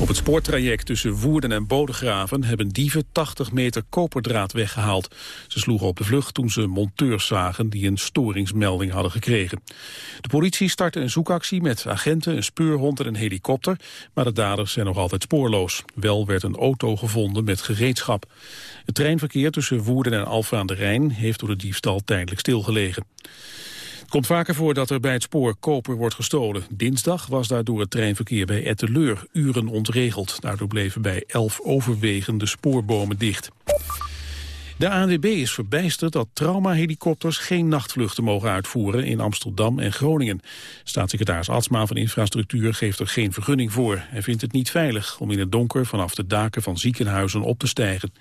Op het spoortraject tussen Woerden en Bodegraven hebben dieven 80 meter koperdraad weggehaald. Ze sloegen op de vlucht toen ze monteurs zagen die een storingsmelding hadden gekregen. De politie startte een zoekactie met agenten, een speurhond en een helikopter, maar de daders zijn nog altijd spoorloos. Wel werd een auto gevonden met gereedschap. Het treinverkeer tussen Woerden en Alphen aan de Rijn heeft door de diefstal tijdelijk stilgelegen komt vaker voor dat er bij het spoor koper wordt gestolen. Dinsdag was daardoor het treinverkeer bij Etteleur uren ontregeld. Daardoor bleven bij elf overwegende spoorbomen dicht. De ANWB is verbijsterd dat traumahelikopters geen nachtvluchten mogen uitvoeren in Amsterdam en Groningen. Staatssecretaris Atsma van Infrastructuur geeft er geen vergunning voor. Hij vindt het niet veilig om in het donker vanaf de daken van ziekenhuizen op te stijgen.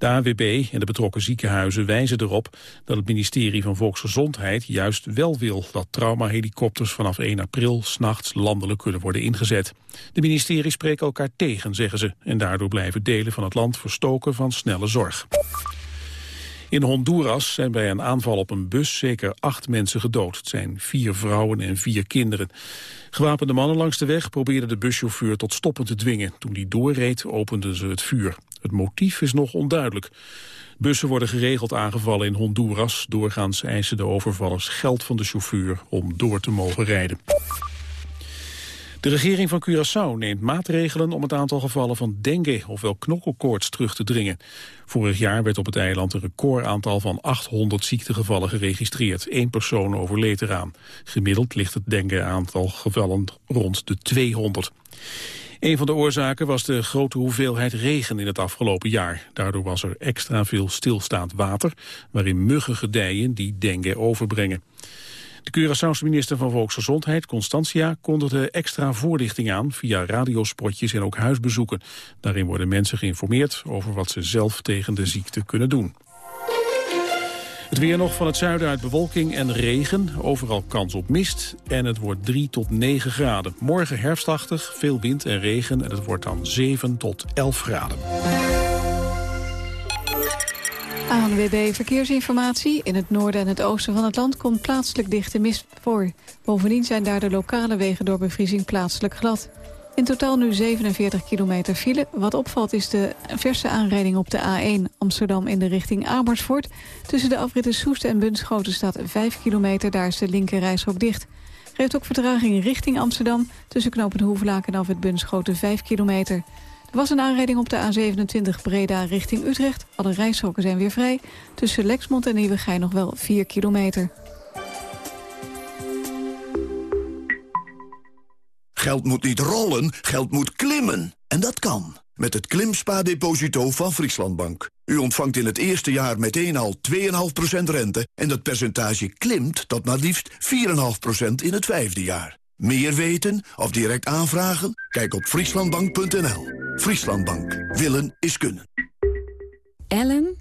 De ANWB en de betrokken ziekenhuizen wijzen erop dat het ministerie van Volksgezondheid juist wel wil dat traumahelikopters vanaf 1 april s'nachts landelijk kunnen worden ingezet. De ministeries spreken elkaar tegen, zeggen ze, en daardoor blijven delen van het land verstoken van snelle zorg. In Honduras zijn bij een aanval op een bus zeker acht mensen gedood. Het zijn vier vrouwen en vier kinderen. Gewapende mannen langs de weg probeerden de buschauffeur tot stoppen te dwingen. Toen die doorreed openden ze het vuur. Het motief is nog onduidelijk. Bussen worden geregeld aangevallen in Honduras. Doorgaans eisen de overvallers geld van de chauffeur om door te mogen rijden. De regering van Curaçao neemt maatregelen om het aantal gevallen van dengue, ofwel knokkelkoorts, terug te dringen. Vorig jaar werd op het eiland een recordaantal van 800 ziektegevallen geregistreerd. Eén persoon overleed eraan. Gemiddeld ligt het dengue-aantal gevallen rond de 200. Een van de oorzaken was de grote hoeveelheid regen in het afgelopen jaar. Daardoor was er extra veel stilstaand water, waarin muggen gedijen die dengue overbrengen. De Curaçaose minister van Volksgezondheid, Constantia, kondigde extra voorlichting aan via radiospotjes en ook huisbezoeken. Daarin worden mensen geïnformeerd over wat ze zelf tegen de ziekte kunnen doen. Het weer nog van het zuiden uit bewolking en regen. Overal kans op mist. En het wordt 3 tot 9 graden. Morgen herfstachtig, veel wind en regen. En het wordt dan 7 tot 11 graden. ANWB Verkeersinformatie. In het noorden en het oosten van het land komt plaatselijk dichte mist voor. Bovendien zijn daar de lokale wegen door bevriezing plaatselijk glad. In totaal nu 47 kilometer file. Wat opvalt is de verse aanrijding op de A1 Amsterdam in de richting Amersfoort. Tussen de afritten Soest en Bunschoten staat 5 kilometer. Daar is de linker dicht. Geeft ook vertraging richting Amsterdam. Tussen knopen Hoevelaak en af het Bunschoten 5 kilometer. Was een aanrijding op de A27 Breda richting Utrecht. Alle rijstroken zijn weer vrij. Tussen Lexmond en Nieuwegein nog wel 4 kilometer. Geld moet niet rollen, geld moet klimmen. En dat kan. Met het Klimspa-deposito van Frieslandbank. U ontvangt in het eerste jaar meteen al 2,5% rente... en dat percentage klimt tot maar liefst 4,5% in het vijfde jaar. Meer weten of direct aanvragen? Kijk op frieslandbank.nl. Frieslandbank. Willen is kunnen. Ellen,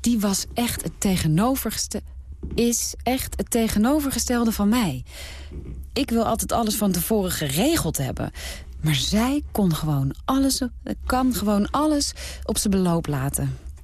die was echt het tegenovergestelde... is echt het tegenovergestelde van mij ik wil altijd alles van tevoren geregeld hebben. Maar zij kon gewoon alles, kan gewoon alles op zijn beloop laten.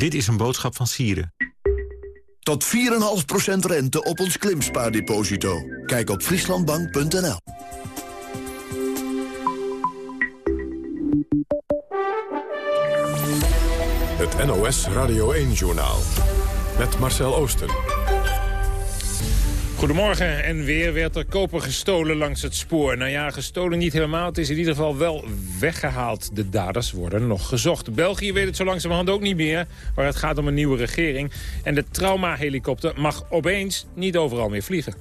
Dit is een boodschap van Sieren. Tot 4,5% rente op ons klimspaardeposito. Kijk op frieslandbank.nl. Het NOS Radio 1-journaal. Met Marcel Oosten. Goedemorgen. En weer werd er koper gestolen langs het spoor. Nou ja, gestolen niet helemaal. Het is in ieder geval wel weggehaald. De daders worden nog gezocht. België weet het zo langzamerhand ook niet meer. Maar het gaat om een nieuwe regering. En de traumahelikopter mag opeens niet overal meer vliegen.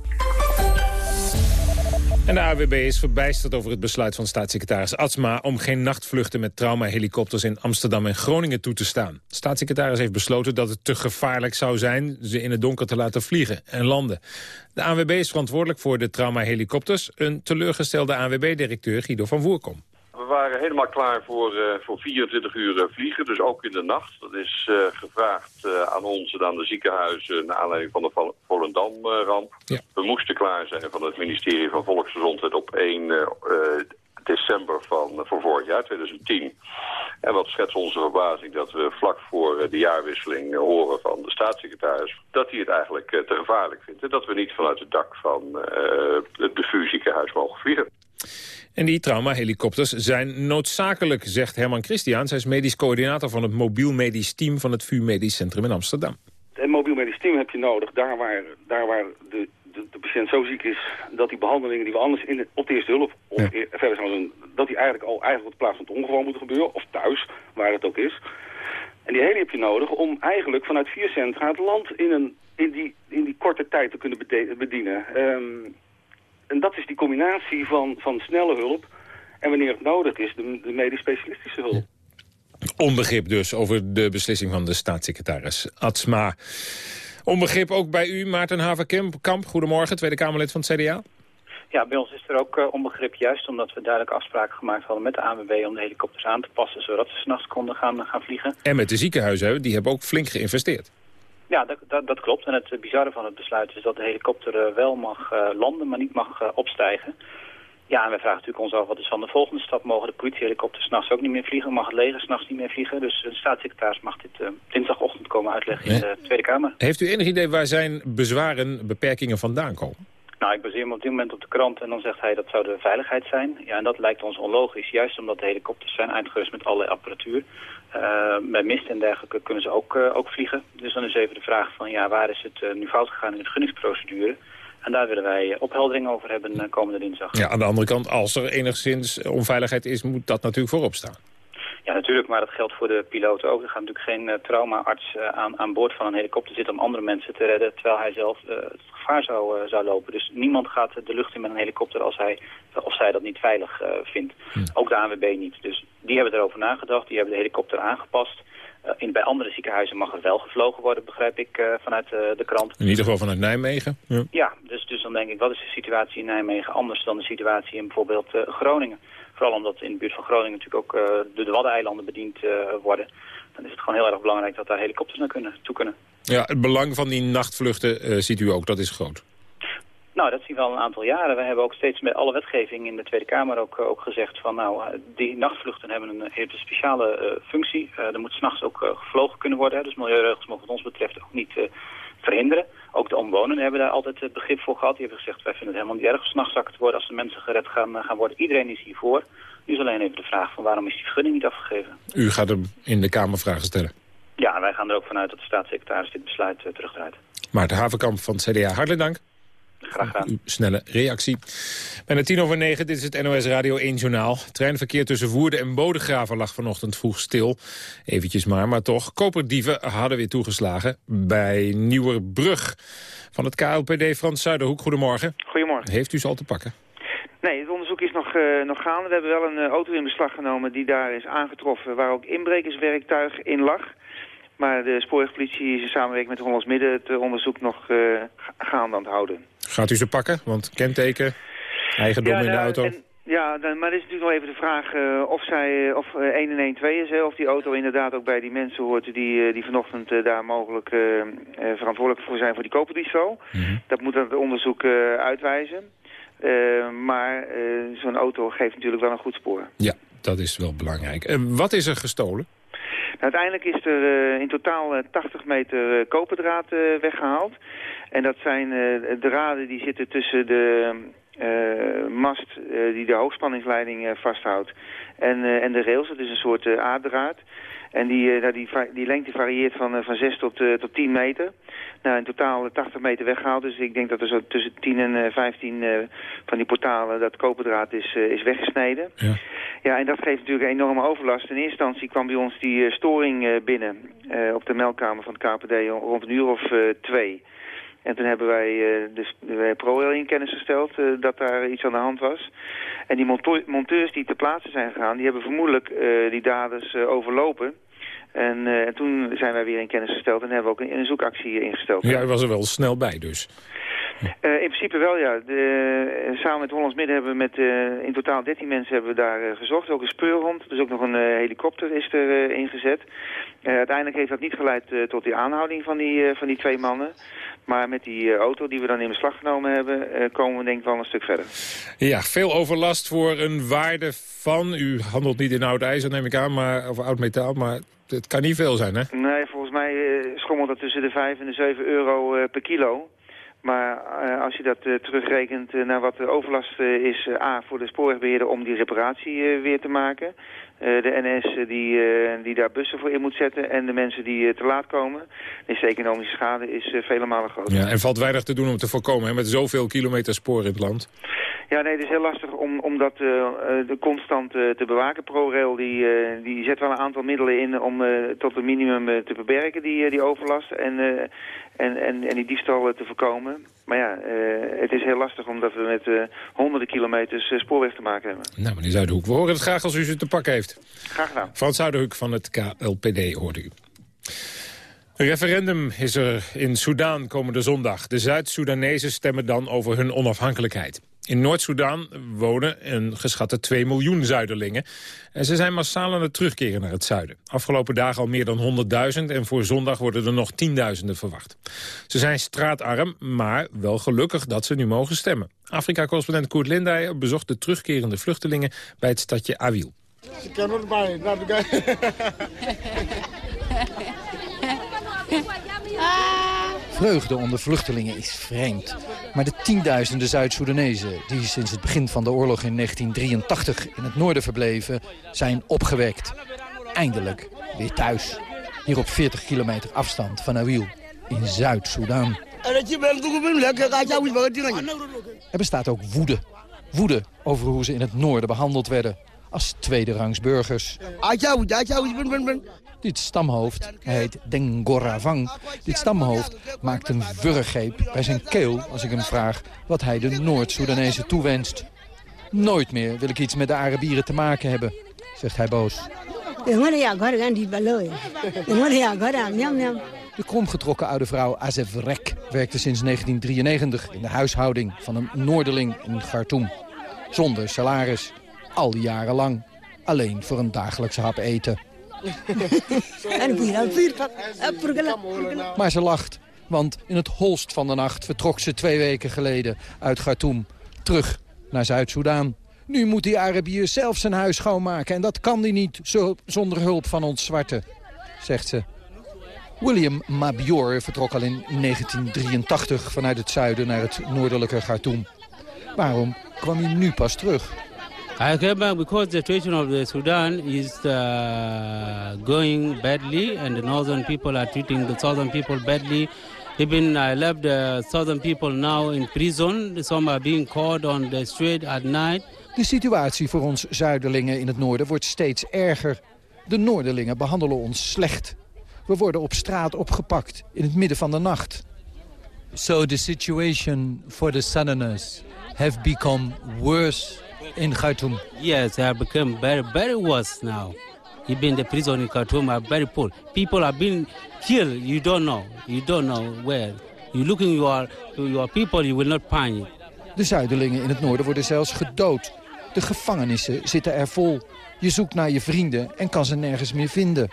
En de AWB is verbijsterd over het besluit van staatssecretaris Atsma... om geen nachtvluchten met traumahelikopters in Amsterdam en Groningen toe te staan. Staatssecretaris heeft besloten dat het te gevaarlijk zou zijn... ze in het donker te laten vliegen en landen. De AWB is verantwoordelijk voor de traumahelikopters. Een teleurgestelde AWB-directeur Guido van Voerkom waren helemaal klaar voor, uh, voor 24 uur uh, vliegen, dus ook in de nacht. Dat is uh, gevraagd aan ons en aan de ziekenhuizen naar aanleiding van de Volendam-ramp. Ja. We moesten klaar zijn van het ministerie van Volksgezondheid op 1 december van, van vorig jaar, 2010. En wat schetst onze verbazing dat we vlak voor de jaarwisseling horen van de staatssecretaris... dat hij het eigenlijk te gevaarlijk vindt en dat we niet vanuit het dak van het bevuurziekenhuis mogen vliegen. En die traumahelikopters zijn noodzakelijk, zegt Herman Christian. Hij is medisch coördinator van het mobiel medisch team van het VU Medisch Centrum in Amsterdam. Een mobiel medisch team heb je nodig daar waar, daar waar de, de, de patiënt zo ziek is dat die behandelingen die we anders in op de eerste hulp of ja. verder zijn, dat die eigenlijk al eigenlijk op de plaats van het ongeval moeten gebeuren, of thuis, waar het ook is. En die heli heb je nodig om eigenlijk vanuit vier centra het land in, een, in, die, in die korte tijd te kunnen bedienen. Um, en dat is die combinatie van, van snelle hulp en wanneer het nodig is, de, de medisch specialistische hulp. Onbegrip dus over de beslissing van de staatssecretaris Atsma. Onbegrip ook bij u, Maarten Haverkamp. Goedemorgen, Tweede Kamerlid van het CDA. Ja, bij ons is er ook uh, onbegrip juist omdat we duidelijk afspraken gemaakt hadden met de ANWB om de helikopters aan te passen zodat ze s'nachts konden gaan, gaan vliegen. En met de ziekenhuizen, die hebben ook flink geïnvesteerd. Ja, dat, dat, dat, klopt. En het bizarre van het besluit is dat de helikopter eh, wel mag uh, landen, maar niet mag uh, opstijgen. Ja, en wij vragen natuurlijk ons af wat is van de volgende stap. Mogen de politiehelikopters s'nachts ook niet meer vliegen? Mag het leger s'nachts niet meer vliegen? Dus de staatssecretaris mag dit dinsdagochtend komen uitleggen in de Tweede Kamer. Heeft u enig idee waar zijn bezwaren, beperkingen vandaan komen? Nou, ik baseer me op dit moment op de krant en dan zegt hij dat zou de veiligheid zijn. Ja, en dat lijkt ons onlogisch, juist omdat de helikopters zijn uitgerust met allerlei apparatuur. Uh, bij mist en dergelijke kunnen ze ook, uh, ook vliegen. Dus dan is even de vraag van ja, waar is het uh, nu fout gegaan in de gunningsprocedure? En daar willen wij opheldering over hebben komende dinsdag. Ja, aan de andere kant, als er enigszins onveiligheid is, moet dat natuurlijk voorop staan. Ja, natuurlijk, maar dat geldt voor de piloten ook. Er gaat natuurlijk geen uh, traumaarts uh, aan, aan boord van een helikopter zitten om andere mensen te redden, terwijl hij zelf uh, het gevaar zou, zou lopen. Dus niemand gaat de lucht in met een helikopter als hij of zij dat niet veilig vindt. Hm. Ook de ANWB niet. Dus die hebben erover nagedacht, die hebben de helikopter aangepast. In, bij andere ziekenhuizen mag er wel gevlogen worden, begrijp ik, vanuit de krant. In ieder geval vanuit Nijmegen? Ja, ja dus, dus dan denk ik, wat is de situatie in Nijmegen anders dan de situatie in bijvoorbeeld Groningen? Vooral omdat in de buurt van Groningen natuurlijk ook uh, de, de Waddeneilanden bediend uh, worden. Dan is het gewoon heel erg belangrijk dat daar helikopters naar kunnen, toe kunnen. Ja, het belang van die nachtvluchten uh, ziet u ook, dat is groot. Nou, dat zien we al een aantal jaren. We hebben ook steeds met alle wetgeving in de Tweede Kamer ook, ook gezegd van nou, die nachtvluchten hebben een, hele speciale uh, functie. Uh, er moet s'nachts ook uh, gevlogen kunnen worden. Hè. Dus milieuregels mogen wat ons betreft ook niet verhinderen. Ook de omwonenden hebben daar altijd het begrip voor gehad. Die hebben gezegd, wij vinden het helemaal niet erg om s'nachts wakker te worden als de mensen gered gaan, gaan worden. Iedereen is hiervoor. Nu is alleen even de vraag van waarom is die vergunning niet afgegeven. U gaat er in de Kamer vragen stellen? Ja, wij gaan er ook vanuit dat de staatssecretaris dit besluit terugdraait. Maarten Havenkamp van het CDA, hartelijk dank. Graag gedaan. Uw snelle reactie. Bijna tien over negen, dit is het NOS Radio 1 Journaal. Treinverkeer tussen Woerden en Bodegraven lag vanochtend vroeg stil. Eventjes maar, maar toch. Koperdieven hadden weer toegeslagen bij Nieuwerbrug. Van het KLPD Frans Zuiderhoek, goedemorgen. Goedemorgen. Heeft u ze al te pakken? Nee, het onderzoek is nog, uh, nog gaande. We hebben wel een uh, auto in beslag genomen die daar is aangetroffen... waar ook inbrekerswerktuig in lag... Maar de spoorwegpolitie is in samenwerking met Hollands Midden het onderzoek nog uh, gaande aan het houden. Gaat u ze pakken? Want kenteken, eigendom ja, in de nou, auto... En, ja, dan, maar er is natuurlijk nog even de vraag uh, of, zij, of uh, 112 is. Hè, of die auto inderdaad ook bij die mensen hoort die, uh, die vanochtend daar mogelijk verantwoordelijk voor zijn voor die koperdiefstal. Mm -hmm. Dat moet het onderzoek uitwijzen. maar zo'n auto geeft natuurlijk wel een goed spoor. Ja, dat is wel belangrijk. wat is er gestolen? Nou, uiteindelijk is er uh, in totaal uh, 80 meter uh, koperdraad weggehaald. En dat zijn draden die zitten tussen de mast die de hoogspanningsleiding vasthoudt en, en de rails. Dat is een soort A-draad. En die, nou, die, die lengte varieert van, van 6 tot, tot 10 meter. Nou, in totaal 80 meter weggehaald. Dus ik denk dat er zo tussen 10 en 15 van die portalen dat koperdraad is, is weggesneden. Ja. Ja, en dat geeft natuurlijk een enorme overlast. In eerste instantie kwam bij ons die storing binnen op de meldkamer van het KPD rond een uur of twee. En toen hebben wij de, de ProRail in kennis gesteld dat daar iets aan de hand was. En die monteurs die ter plaatse zijn gegaan, die hebben vermoedelijk die daders overlopen. En, en, toen zijn wij weer in kennis gesteld en hebben we ook een, een zoekactie ingesteld. Ja, u was er wel snel bij dus. Uh, in principe wel, ja. De, samen met Hollands Midden hebben we met uh, in totaal 13 mensen hebben we daar uh, gezocht. Ook een speurhond, dus ook nog een helikopter is er ingezet. uiteindelijk heeft dat niet geleid tot die aanhouding van die, van die twee mannen. Maar met die auto die we dan in beslag genomen hebben, komen we denk ik wel een stuk verder. Ja, veel overlast voor een waarde van, u handelt niet in oud ijzer neem ik aan, maar, of oud metaal, maar het kan niet veel zijn hè? Nee, volgens mij schommelt dat tussen de 5 en de 7 euro per kilo. Maar uh, als je dat uh, terugrekent uh, naar wat de overlast is... A, voor de spoorwegbeheerder om die reparatie weer te maken... de NS die, die daar bussen voor in moet zetten... en de mensen die te laat komen... is de economische schade is vele malen groter. Ja, en valt weinig te doen om te voorkomen hè, met zoveel kilometer spoor in het land? Ja, nee, het is heel lastig om, om dat de constant te bewaken. ProRail die, die zet wel een aantal middelen in om tot een minimum te beperken, die, die overlast. En, en, en, en die diefstal te voorkomen. Maar ja, uh, het is heel lastig omdat we met uh, honderden kilometers uh, spoorweg te maken hebben. Nou, meneer Zuiderhoek, we horen het graag als u ze te pakken heeft. Graag gedaan. Frans Zuiderhoek van het KLPD hoorde u. Een referendum is er in Soedan komende zondag. De Zuid-Soedanezen stemmen dan over hun onafhankelijkheid. In Noord-Soedan wonen een geschatte 2 miljoen Zuiderlingen. En ze zijn massaal aan het terugkeren naar het zuiden. Afgelopen dagen al meer dan 100.000 en voor zondag worden er nog tienduizenden verwacht. Ze zijn straatarm, maar wel gelukkig dat ze nu mogen stemmen. Afrika-correspondent Koert Lindijer bezocht de terugkerende vluchtelingen bij het stadje Awil. Vreugde onder vluchtelingen is vreemd. Maar de tienduizenden Zuid-Soedanezen die sinds het begin van de oorlog in 1983 in het noorden verbleven, zijn opgewekt. Eindelijk weer thuis. Hier op 40 kilometer afstand van Awil in Zuid-Soedan. Er bestaat ook woede. Woede over hoe ze in het noorden behandeld werden als tweederangs burgers. Dit stamhoofd, heet Dengoravang, dit stamhoofd maakt een wurggreep bij zijn keel als ik hem vraag wat hij de Noord-Soedanezen toewenst. Nooit meer wil ik iets met de Arabieren te maken hebben, zegt hij boos. De kromgetrokken oude vrouw Azef Rek werkte sinds 1993 in de huishouding van een Noorderling in Khartoum. Zonder salaris, al die jaren lang. Alleen voor een dagelijkse hap eten. Maar ze lacht, want in het holst van de nacht vertrok ze twee weken geleden uit Khartoum terug naar Zuid-Soedan. Nu moet die Arabier zelf zijn huis schoonmaken en dat kan hij niet zonder hulp van ons zwarte, zegt ze. William Mabior vertrok al in 1983 vanuit het zuiden naar het noordelijke Khartoum. Waarom kwam hij nu pas terug? I came back because the situation of the Sudan is uh, going badly and the northern people are treating the southern people badly. Even I left the southern people now in prison. Some are being caught on the street at night. De situatie voor ons zuiderlingen in het noorden wordt steeds erger. De noorderlingen behandelen ons slecht. We worden op straat opgepakt in het midden van de nacht. So the situation for the southerners have become worse in Khartoum? Yes, they have become very, very worse now. Even the prison in Khartoum are very poor. People are being killed. You don't know. You don't know where. You looking your, your people, you will not find. De zuiderlingen in het noorden worden zelfs gedood. De gevangenissen zitten er vol. Je zoekt naar je vrienden en kan ze nergens meer vinden.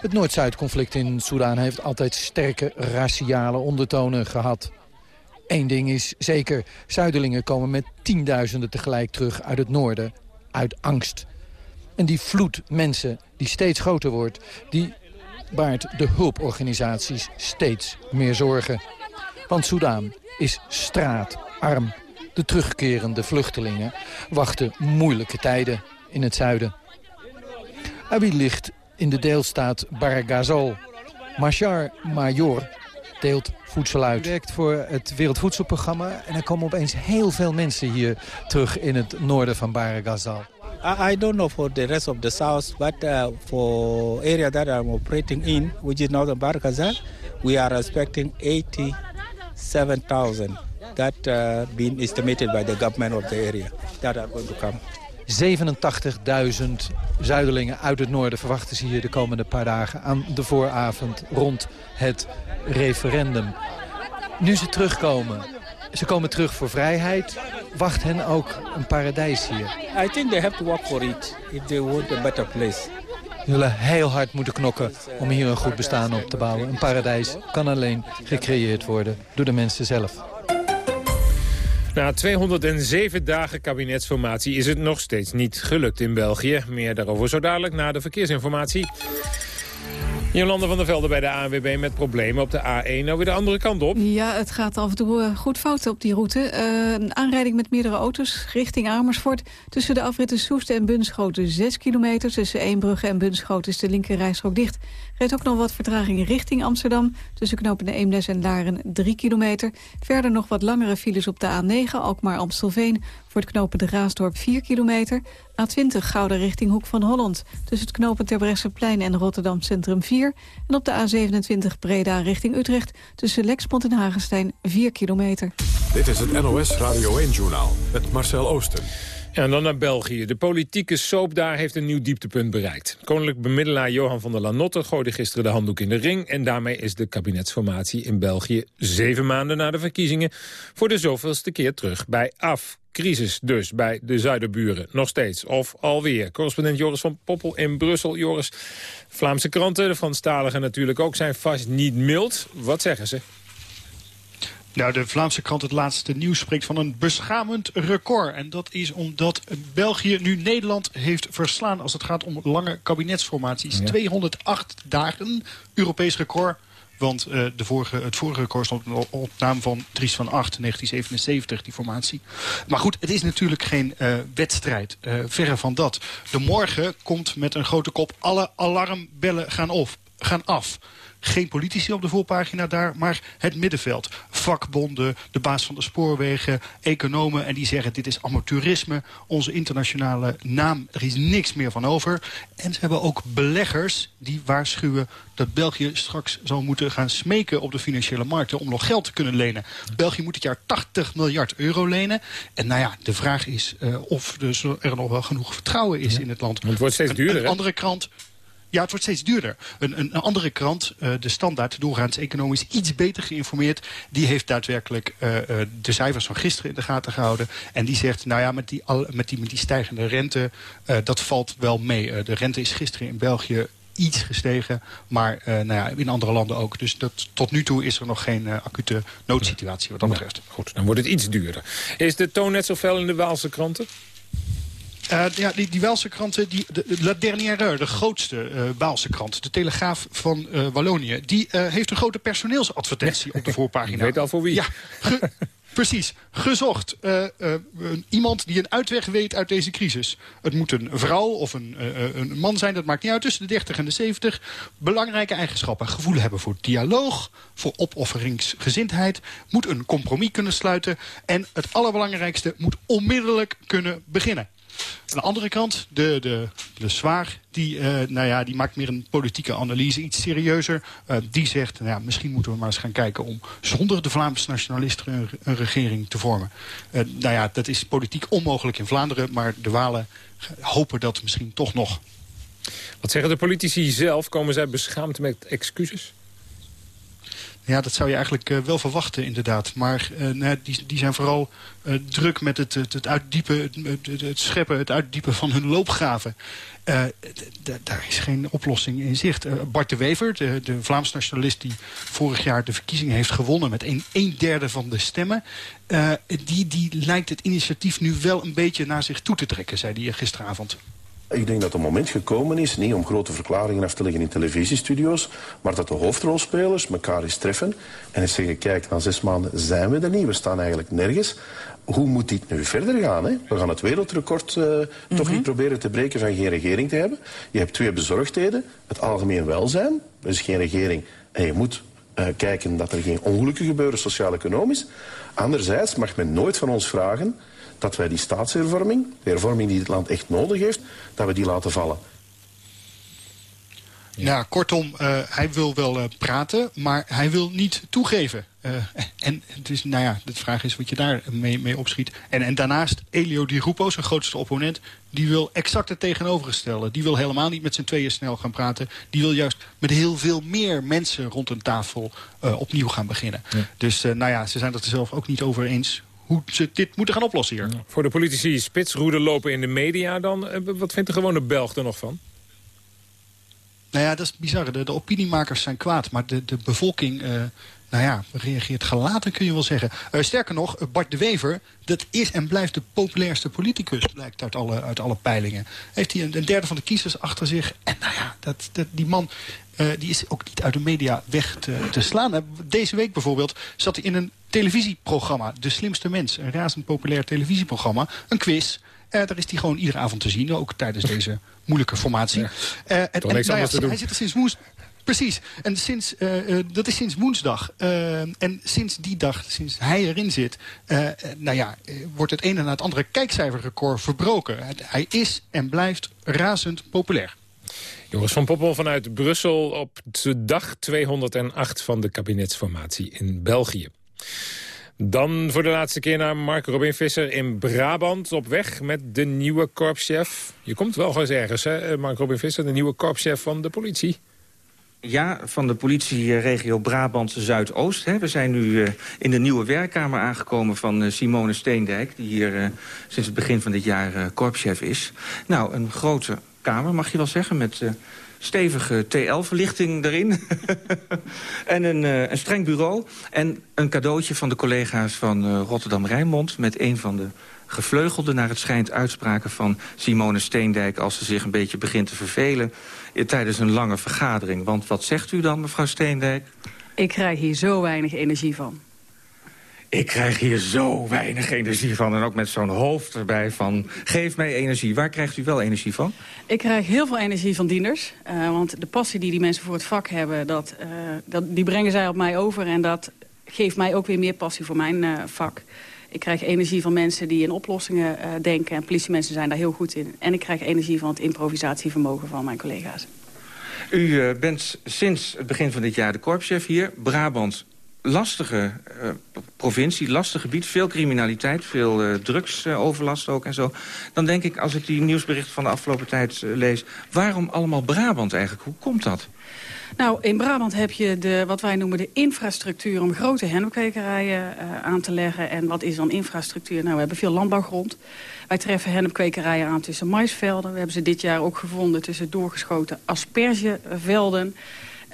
Het Noord-Zuid-conflict in Soedan heeft altijd sterke raciale ondertonen gehad. Eén ding is zeker, Zuiderlingen komen met tienduizenden tegelijk terug uit het noorden, uit angst. En die vloed mensen die steeds groter wordt, die baart de hulporganisaties steeds meer zorgen. Want Soudaan is straatarm. De terugkerende vluchtelingen wachten moeilijke tijden in het zuiden. Abil ligt in de deelstaat Baragazal. Machar Major deelt voedsel uit. Hij werkt voor het Wereldvoedselprogramma en er komen opeens heel veel mensen hier terug in het noorden van Baragazal. I don't know for the rest of the south, but uh, for area that I'm operating in, which is northern Baragazal, we are expecting 87,000. that uh, being estimated by the government of the area that are going to come. 87.000 zuidelingen uit het noorden verwachten ze hier de komende paar dagen... aan de vooravond rond het referendum. Nu ze terugkomen, ze komen terug voor vrijheid. Wacht hen ook een paradijs hier. I think they have to work for it if they want a better place. Ze zullen heel hard moeten knokken om hier een goed bestaan op te bouwen. Een paradijs kan alleen gecreëerd worden door de mensen zelf. Na 207 dagen kabinetsformatie is het nog steeds niet gelukt in België. Meer daarover zo dadelijk na de verkeersinformatie. Jolande van der Velde bij de ANWB met problemen op de A1. Nou weer de andere kant op. Ja, het gaat af en toe eh, goed fout op die route. Uh, een aanrijding met meerdere auto's richting Amersfoort. Tussen de afritten Soest en Bunschoten 6 kilometer. Tussen Eembrugge en Bunschoten is de linkerrijstrook dicht. Rijdt ook nog wat vertraging richting Amsterdam. Tussen knopende Eemnes en Laren 3 kilometer. Verder nog wat langere files op de A9, Alkmaar-Amstelveen. Voor het knopen de Raasdorp 4 kilometer. A20 Gouden richting Hoek van Holland. Tussen het knopen Terbrechtseplein en Rotterdam Centrum 4. En op de A27 Breda richting Utrecht. Tussen Lexmond en Hagenstein 4 kilometer. Dit is het NOS Radio 1-journaal met Marcel Oosten. Ja, en dan naar België. De politieke soap daar heeft een nieuw dieptepunt bereikt. Koninklijk bemiddelaar Johan van der Lanotte gooide gisteren de handdoek in de ring... en daarmee is de kabinetsformatie in België zeven maanden na de verkiezingen... voor de zoveelste keer terug bij af. Crisis dus bij de zuiderburen, nog steeds. Of alweer. Correspondent Joris van Poppel in Brussel. Joris, Vlaamse kranten, de Franstalige natuurlijk ook, zijn vast niet mild. Wat zeggen ze? Nou, de Vlaamse krant Het Laatste Nieuws spreekt van een beschamend record. En dat is omdat België nu Nederland heeft verslaan als het gaat om lange kabinetsformaties. 208 dagen, Europees record. Want uh, de vorige, het vorige naam van Dries van Acht, 1977, die formatie. Maar goed, het is natuurlijk geen uh, wedstrijd. Uh, verre van dat. De morgen komt met een grote kop alle alarmbellen gaan, op, gaan af geen politici op de voorpagina daar, maar het middenveld. Vakbonden, de baas van de spoorwegen, economen. En die zeggen dit is amateurisme, onze internationale naam, er is niks meer van over. En ze hebben ook beleggers die waarschuwen dat België straks zal moeten gaan smeken op de financiële markten om nog geld te kunnen lenen. België moet dit jaar 80 miljard euro lenen. En nou ja, de vraag is uh, of dus er nog wel genoeg vertrouwen is in het land. Het wordt steeds duurder, Een, een andere krant ja, het wordt steeds duurder. Een, een, andere krant, uh, de Standaard, doorgaans economisch iets beter geïnformeerd... die heeft daadwerkelijk uh, uh, de cijfers van gisteren in de gaten gehouden. En die zegt, nou ja, met die, al, met die, met die stijgende rente, dat valt wel mee. de rente is gisteren in België iets gestegen, maar nou ja, in andere landen ook. Dus dat, tot nu toe is er nog geen acute noodsituatie wat dat betreft. Goed, dan wordt het iets duurder. Is de toon net zo fel in de Waalse kranten? Uh, ja, die, die Waalse kranten, die, de, La Dernière, de grootste uh, Waalse krant, de Telegraaf van uh, Wallonië, die heeft een grote personeelsadvertentie op de voorpagina. Ik weet al voor wie. Ja, precies. Gezocht. iemand die een uitweg weet uit deze crisis. Het moet een vrouw of een, een man zijn, dat maakt niet uit, tussen de 30 en de 70. Belangrijke eigenschappen. Gevoel hebben voor dialoog, voor opofferingsgezindheid. Moet een compromis kunnen sluiten. En het allerbelangrijkste, moet onmiddellijk kunnen beginnen. Aan de andere kant, de, de, de Zwaar, die, uh, nou ja, die maakt meer een politieke analyse, iets serieuzer. Uh, die zegt, nou ja, misschien moeten we maar eens gaan kijken om zonder de Vlaamse nationalisten een, regering te vormen. Uh, nou ja, dat is politiek onmogelijk in Vlaanderen, maar de Walen hopen dat misschien toch nog. Wat zeggen de politici zelf? Komen zij beschaamd met excuses? Ja, dat zou je eigenlijk uh, wel verwachten inderdaad. Maar uh, nou, die, die zijn vooral uh, druk met het, het, uitdiepen, het, het, scheppen, het uitdiepen van hun loopgraven. daar is geen oplossing in zicht. Bart de Wever, de, de Vlaams nationalist die vorig jaar de verkiezingen heeft gewonnen... met een, een derde van de stemmen... die, die lijkt het initiatief nu wel een beetje naar zich toe te trekken, zei hij gisteravond. Ik denk dat het moment gekomen is, niet om grote verklaringen af te leggen in televisiestudio's, maar dat de hoofdrolspelers elkaar eens treffen en eens zeggen, kijk, na zes maanden zijn we er niet, we staan eigenlijk nergens. Hoe moet dit nu verder gaan? Hè? We gaan het wereldrecord uh, mm -hmm. toch niet proberen te breken van geen regering te hebben. Je hebt twee bezorgdheden. Het algemeen welzijn. Er is geen regering en je moet uh, kijken dat er geen ongelukken gebeuren, sociaal-economisch. Anderzijds mag men nooit van ons vragen dat wij die staatshervorming, de hervorming die het land echt nodig heeft, dat we die laten vallen. Ja, kortom, uh, hij wil wel uh, praten, maar hij wil niet toegeven. Uh, en dus, nou ja, de vraag is wat je daar mee, mee opschiet. En, en daarnaast Elio Di Rupo, zijn grootste opponent... die wil exact het tegenovergestelde. Die wil helemaal niet met z'n tweeën snel gaan praten. Die wil juist met heel veel meer mensen rond een tafel uh, opnieuw gaan beginnen. Dus uh, nou ja, ze zijn het er zelf ook niet over eens hoe ze dit moeten gaan oplossen hier. Voor de politici spitsroeden lopen in de media dan. Wat vindt de gewone Belg er nog van? Nou ja, dat is bizar. De, de opiniemakers zijn kwaad, maar de, de bevolking... Uh, nou ja, reageert gelaten kun je wel zeggen. Uh, sterker nog, Bart de Wever, dat is en blijft de populairste politicus... blijkt uit alle, uit alle peilingen. Heeft hij een, een derde van de kiezers achter zich. En nou ja, dat, dat, die man uh, die is ook niet uit de media weg te, te slaan. Deze week bijvoorbeeld zat hij in een televisieprogramma. De Slimste Mens, een razend populair televisieprogramma. Een quiz. Uh, daar is hij gewoon iedere avond te zien, ook tijdens deze moeilijke formatie. Ja. Uh, en, en, nou ja, hij zit er sinds woensdag. Precies. En sinds, uh, uh, dat is sinds woensdag. Uh, en sinds die dag, sinds hij erin zit... nou ja, wordt het ene na het andere kijkcijferrecord verbroken. Hij is en blijft razend populair. Joris van Poppel vanuit Brussel op de dag 208 van de kabinetsformatie in België. Dan voor de laatste keer naar Mark Robin Visser in Brabant op weg met de nieuwe korpschef. Je komt wel eens ergens, hè, Mark Robin Visser, de nieuwe korpschef van de politie. Ja, van de politieregio Brabant Zuidoost. We zijn nu uh, in de nieuwe werkkamer aangekomen van uh, Simone Steendijk... die hier sinds het begin van dit jaar korpschef is. Nou, een grote kamer, mag je wel zeggen, met stevige TL-verlichting erin. en een, uh, een, streng bureau. En een cadeautje van de collega's van uh, Rotterdam-Rijnmond... met een van de gevleugelde, naar het schijnt, uitspraken van Simone Steendijk... als ze zich een beetje begint te vervelen eh, tijdens een lange vergadering. Want wat zegt u dan, mevrouw Steendijk? Ik krijg hier zo weinig energie van. Ik krijg hier zo weinig energie van. En ook met zo'n hoofd erbij van... geef mij energie. Waar krijgt u wel energie van? Ik krijg heel veel energie van dieners. Uh, want de passie die die mensen voor het vak hebben... Dat, uh, dat, die brengen zij op mij over. En dat geeft mij ook weer meer passie voor mijn uh, vak. Ik krijg energie van mensen die in oplossingen denken. En politiemensen zijn daar heel goed in. En ik krijg energie van het improvisatievermogen van mijn collega's. U bent sinds het begin van dit jaar de korpschef hier. Brabant lastige uh, provincie, lastig gebied. Veel criminaliteit, veel uh, drugsoverlast ook en zo. Dan denk ik, als ik die nieuwsberichten van de afgelopen tijd uh, lees... waarom allemaal Brabant eigenlijk? Hoe komt dat? Nou, in Brabant heb je de, wat wij noemen de infrastructuur... om grote hennepkwekerijen aan te leggen. En wat is dan infrastructuur? Nou, we hebben veel landbouwgrond. Wij treffen hennepkwekerijen aan tussen maisvelden. We hebben ze dit jaar ook gevonden tussen doorgeschoten aspergevelden...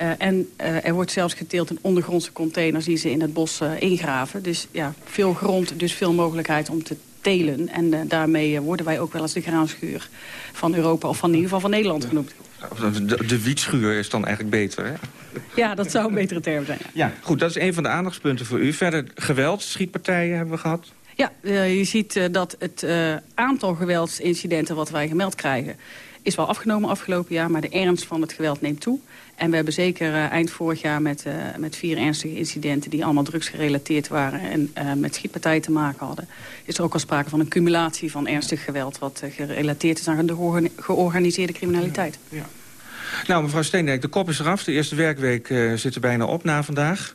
Uh, en uh, er wordt zelfs geteeld in ondergrondse containers die ze in het bos uh, ingraven. Dus ja, veel grond, dus veel mogelijkheid om te telen. En daarmee worden wij ook wel eens de graanschuur van Europa... of van in ieder geval van Nederland genoemd. De, de wietschuur is dan eigenlijk beter, hè? Ja, dat zou een betere term zijn. Ja. ja, goed, dat is een van de aandachtspunten voor u. Verder geweld, schietpartijen hebben we gehad. Ja, je ziet dat het aantal geweldsincidenten wat wij gemeld krijgen... is wel afgenomen afgelopen jaar, maar de ernst van het geweld neemt toe. En we hebben zeker uh, eind vorig jaar met, uh, met vier ernstige incidenten... die allemaal drugsgerelateerd waren en uh, met schietpartijen te maken hadden... is er ook al sprake van een cumulatie van ernstig geweld... wat gerelateerd is aan de georganiseerde criminaliteit. Ja. Nou, mevrouw Steendijk, de kop is eraf. De eerste werkweek zit er bijna op na vandaag.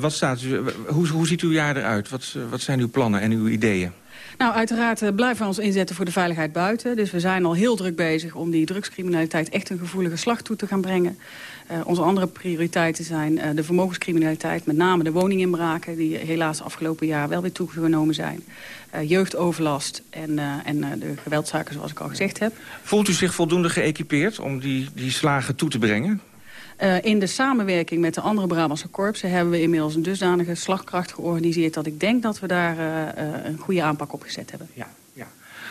wat staat, hoe, hoe ziet uw jaar eruit? Wat, wat zijn uw plannen en uw ideeën? Nou, uiteraard uh, blijven we ons inzetten voor de veiligheid buiten. Dus we zijn al heel druk bezig om die drugscriminaliteit echt een gevoelige slag toe te gaan brengen. Uh, onze andere prioriteiten zijn uh, de vermogenscriminaliteit, met name de woninginbraken... die helaas afgelopen jaar wel weer toegenomen zijn. jeugdoverlast en, en de geweldzaken, zoals ik al gezegd heb. Voelt u zich voldoende geëquipeerd om die, die slagen toe te brengen? Uh, in de samenwerking met de andere Brabantse korpsen hebben we inmiddels een dusdanige slagkracht georganiseerd... dat ik denk dat we daar uh, uh, een goede aanpak op gezet hebben. Ja, ja.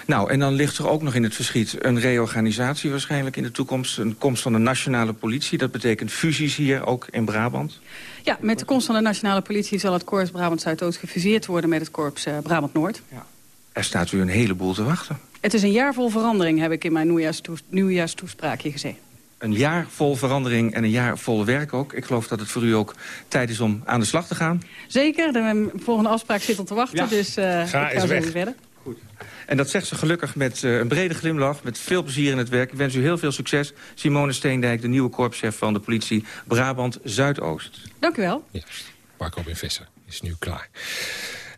Nou, en dan ligt er ook nog in het verschiet een reorganisatie waarschijnlijk in de toekomst. Een komst van de nationale politie. Dat betekent fusies hier ook in Brabant. Ja, met de komst van de nationale politie zal het korps Brabant Zuidoost gefuseerd worden met het korps Brabant Noord. Ja. Er staat u een heleboel te wachten. Het is een jaar vol verandering, heb ik in mijn nieuwjaarstoespraakje gezegd een jaar vol verandering en een jaar vol werk ook. Ik geloof dat het voor u ook tijd is om aan de slag te gaan. Zeker, de volgende afspraak zit al te wachten, ja. dus uh, ga ik ga zo verder. Goed. En dat zegt ze gelukkig met uh, een brede glimlach, met veel plezier in het werk. Ik wens u heel veel succes. Simone Steendijk, de nieuwe korpschef van de politie Brabant Zuidoost. Dank u wel. Ja. Mark Robin Visser is nu klaar.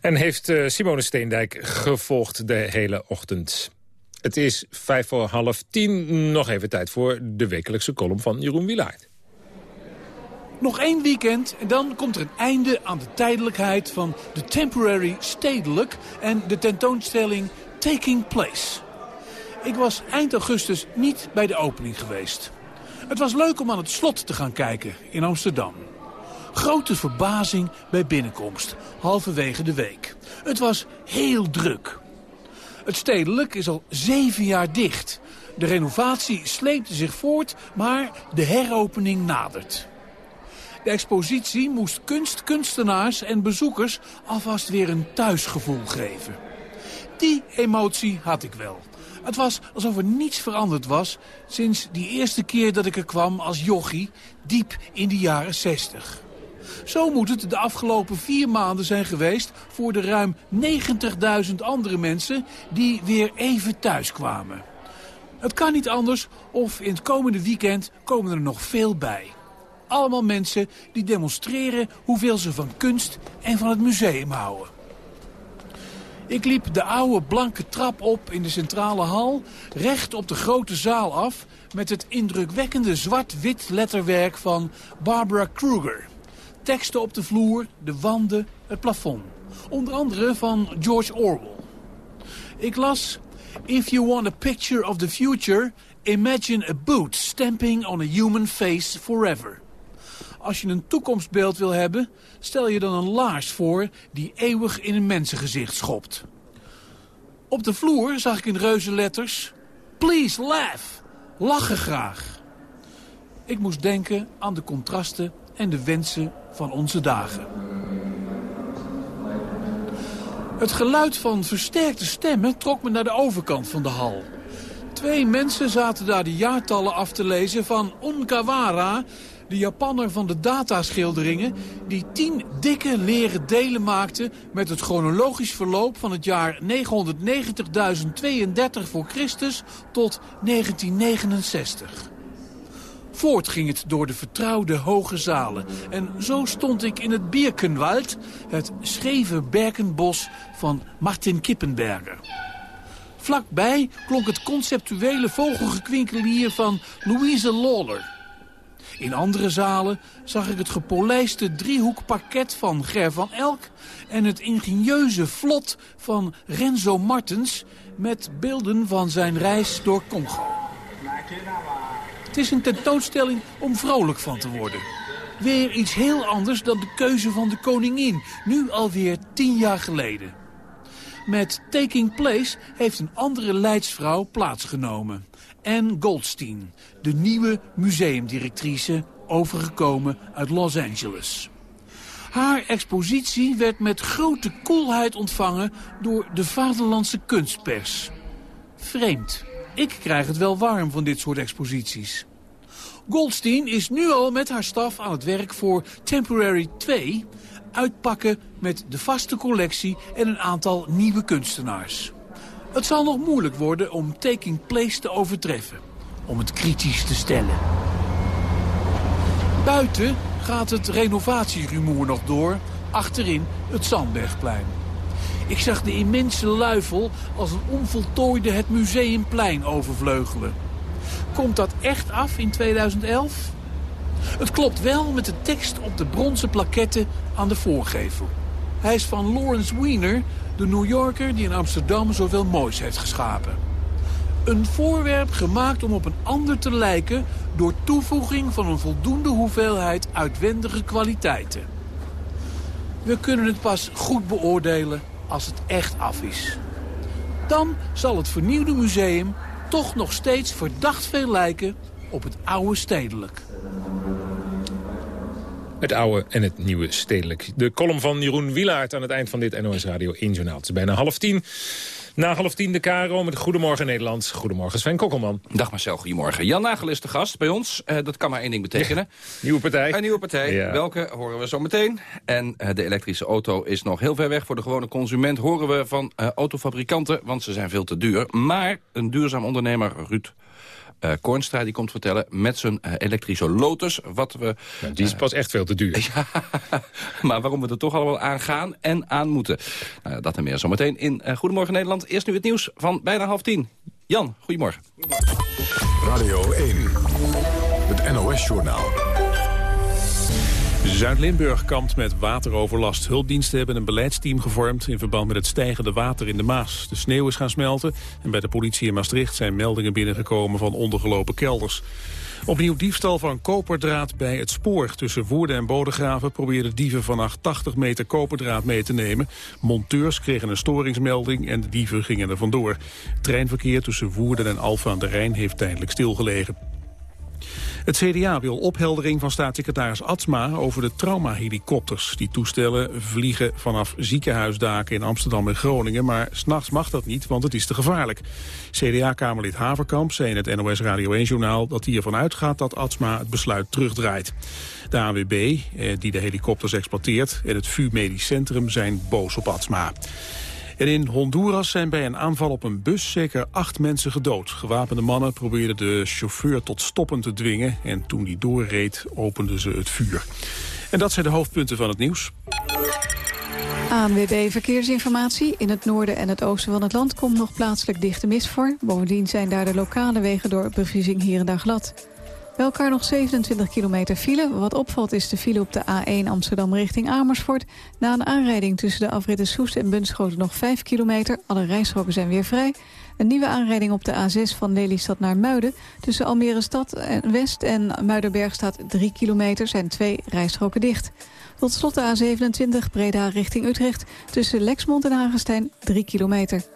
En heeft uh, Simone Steendijk gevolgd de hele ochtend. Het is vijf voor half tien. Nog even tijd voor de wekelijkse column van Jeroen Wilaert. Nog één weekend en dan komt er een einde aan de tijdelijkheid van de temporary stedelijk en de tentoonstelling Taking Place. Ik was eind augustus niet bij de opening geweest. Het was leuk om aan het slot te gaan kijken in Amsterdam. Grote verbazing bij binnenkomst, halverwege de week. Het was heel druk. Het stedelijk is al zeven jaar dicht. De renovatie sleepte zich voort, maar de heropening nadert. De expositie moest kunst, kunstenaars en bezoekers alvast weer een thuisgevoel geven. Die emotie had ik wel. Het was alsof er niets veranderd was sinds die eerste keer dat ik er kwam als jochie, diep in de jaren 60. Zo moet het de afgelopen vier maanden zijn geweest voor de ruim 90.000 andere mensen die weer even thuis kwamen. Het kan niet anders of in het komende weekend komen er nog veel bij. Allemaal mensen die demonstreren hoeveel ze van kunst en van het museum houden. Ik liep de oude blanke trap op in de centrale hal... recht op de grote zaal af... met het indrukwekkende zwart-wit letterwerk van Barbara Kruger. Teksten op de vloer, de wanden, het plafond. Onder andere van George Orwell. Ik las... If you want a picture of the future... imagine a boot stamping on a human face forever. Als je een toekomstbeeld wil hebben, stel je dan een laars voor die eeuwig in een mensengezicht schopt. Op de vloer zag ik in reuze letters, please laugh, lachen graag. Ik moest denken aan de contrasten en de wensen van onze dagen. Het geluid van versterkte stemmen trok me naar de overkant van de hal. Twee mensen zaten daar de jaartallen af te lezen van Onkawara de Japanner van de dataschilderingen... die tien dikke leren delen maakte met het chronologisch verloop van het jaar 990.032 voor Christus tot 1969. Voort ging het door de vertrouwde hoge zalen. En zo stond ik in het Birkenwald, het scheve berkenbos van Martin Kippenberger. Vlakbij klonk het conceptuele vogelgekwinkelier van Louise Lawler... In andere zalen zag ik het gepolijste driehoekparket van Ger van Elk... en het ingenieuze vlot van Renzo Martens... met beelden van zijn reis door Congo. Het is een tentoonstelling om vrolijk van te worden. Weer iets heel anders dan de keuze van de koningin, nu alweer tien jaar geleden. Met Taking Place heeft een andere leidsvrouw plaatsgenomen. Anne Goldstein, de nieuwe museumdirectrice, overgekomen uit Los Angeles. Haar expositie werd met grote koelheid ontvangen door de vaderlandse kunstpers. Vreemd. Ik krijg het wel warm van dit soort exposities. Goldstein is nu al met haar staf aan het werk voor Temporary 2... uitpakken met de vaste collectie en een aantal nieuwe kunstenaars. Het zal nog moeilijk worden om Taking Place te overtreffen. Om het kritisch te stellen. Buiten gaat het renovatierumoer nog door. Achterin het Zandbergplein. Ik zag de immense luifel als een onvoltooide het Museumplein overvleugelen. Komt dat echt af in 2011? Het klopt wel met de tekst op de bronzen plaketten aan de voorgevel. Hij is van Lawrence Wiener, de New Yorker die in Amsterdam zoveel moois heeft geschapen. Een voorwerp gemaakt om op een ander te lijken... door toevoeging van een voldoende hoeveelheid uitwendige kwaliteiten. We kunnen het pas goed beoordelen als het echt af is. Dan zal het vernieuwde museum toch nog steeds verdacht veel lijken op het oude stedelijk. Het oude en het nieuwe stedelijk. De column van Jeroen Wielaert aan het eind van dit NOS Radio 1 Journaal. Het is bijna half tien. Na half tien de Karo met Goedemorgen Nederland. Goedemorgen Sven Kokkelman. Dag Marcel, goedemorgen. Jan Nagel is de gast bij ons. Uh, dat kan maar één ding betekenen. nieuwe partij. Een nieuwe partij. Welke horen we zo meteen. En uh, de elektrische auto is nog heel ver weg voor de gewone consument. Horen we van uh, autofabrikanten, want ze zijn veel te duur. Maar een duurzaam ondernemer, Ruud uh, Kornstra die komt vertellen met zijn uh, elektrische Lotus. Wat we, ja, die is pas echt veel te duur. ja, maar waarom we er toch allemaal aan gaan en aan moeten. Nou, dat en meer zometeen in uh, Goedemorgen Nederland. Eerst nu het nieuws van bijna half tien. Jan, goedemorgen. Radio 1, het NOS-journaal. Zuid-Limburg kampt met wateroverlast. Hulpdiensten hebben een beleidsteam gevormd... in verband met het stijgende water in de Maas. De sneeuw is gaan smelten en bij de politie in Maastricht... zijn meldingen binnengekomen van ondergelopen kelders. Opnieuw diefstal van koperdraad bij het spoor. Tussen Woerden en Bodegraven probeerden dieven vannacht 80 meter koperdraad mee te nemen. Monteurs kregen een storingsmelding en de dieven gingen er vandoor. Treinverkeer tussen Woerden en Alphen aan de Rijn heeft tijdelijk stilgelegen. Het CDA wil opheldering van staatssecretaris Atsma over de traumahelikopters. Die toestellen vliegen vanaf ziekenhuisdaken in Amsterdam en Groningen, maar s'nachts mag dat niet, want het is te gevaarlijk. CDA-kamerlid Haverkamp zei in het NOS Radio 1-journaal dat hij ervan uitgaat dat Atsma het besluit terugdraait. De AWB, eh, die de helikopters exploiteert, en het VU Medisch Centrum zijn boos op Atsma. En in Honduras zijn bij een aanval op een bus zeker acht mensen gedood. Gewapende mannen probeerden de chauffeur tot stoppen te dwingen... en toen die doorreed openden ze het vuur. En dat zijn de hoofdpunten van het nieuws. ANWB Verkeersinformatie. In het noorden en het oosten van het land komt nog plaatselijk dichte mist voor. Bovendien zijn daar de lokale wegen door bevriezing hier en daar glad. Bij elkaar nog 27 kilometer file. Wat opvalt is de file op de A1 Amsterdam richting Amersfoort. Na een aanrijding tussen de afritten Soest en Bunschoten nog 5 kilometer. Alle rijstroken zijn weer vrij. Een nieuwe aanrijding op de A6 van Lelystad naar Muiden. Tussen Almere Stad en West en Muidenberg staat 3 kilometer. Zijn twee rijstroken dicht. Tot slot de A27 Breda richting Utrecht. Tussen Lexmond en Hagestein 3 kilometer.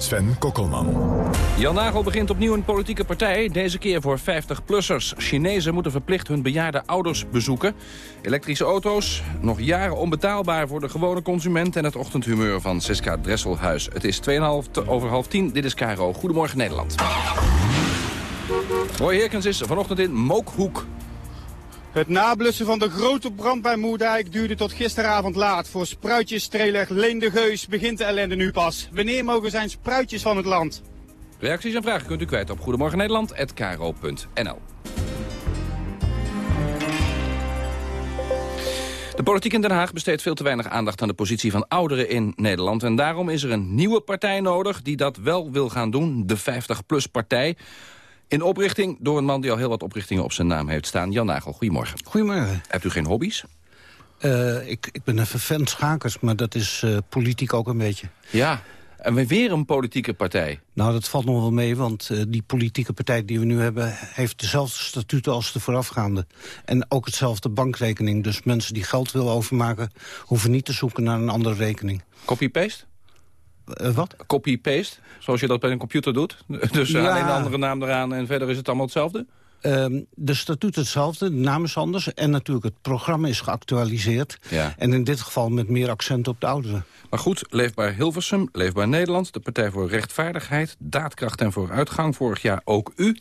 Sven Kokkelman. Jan Nagel begint opnieuw een politieke partij. Deze keer voor 50-plussers. Chinezen moeten verplicht hun bejaarde ouders bezoeken. Elektrische auto's, nog jaren onbetaalbaar voor de gewone consument... en het ochtendhumeur van Siska Dresselhuis. Het is 2,5 over half 10. Dit is Caro. Goedemorgen Nederland. Roy Herkens is vanochtend in Mookhoek. Het nablussen van de grote brand bij Moerdijk duurde tot gisteravond laat. Voor spruitjestreler Leen de Geus begint de ellende nu pas. Wanneer mogen zijn spruitjes van het land? Reacties en vragen kunt u kwijt op Goedemorgen Nederland@kro.nl. De politiek in Den Haag besteedt veel te weinig aandacht aan de positie van ouderen in Nederland. En daarom is er een nieuwe partij nodig die dat wel wil gaan doen, de 50PLUS-partij. In oprichting door een man die al heel wat oprichtingen op zijn naam heeft staan. Jan Nagel, goedemorgen. Goedemorgen. Hebt u geen hobby's? Uh, ik, ik ben een vervent schakers, maar dat is uh, politiek ook een beetje. Ja, en weer een politieke partij. Nou, dat valt nog wel mee, want uh, die politieke partij die we nu hebben... heeft dezelfde statuten als de voorafgaande. En ook hetzelfde bankrekening. Dus mensen die geld willen overmaken... hoeven niet te zoeken naar een andere rekening. Copy-paste? Uh, wat? Copy-paste, zoals je dat bij een computer doet. Dus ja. alleen een andere naam eraan en verder is het allemaal hetzelfde? Um, de statuut hetzelfde, de naam is anders. En natuurlijk het programma is geactualiseerd. Ja. En in dit geval met meer accent op de ouderen. Maar goed, Leefbaar Hilversum, Leefbaar Nederland... de Partij voor Rechtvaardigheid, Daadkracht en Vooruitgang... vorig jaar ook u...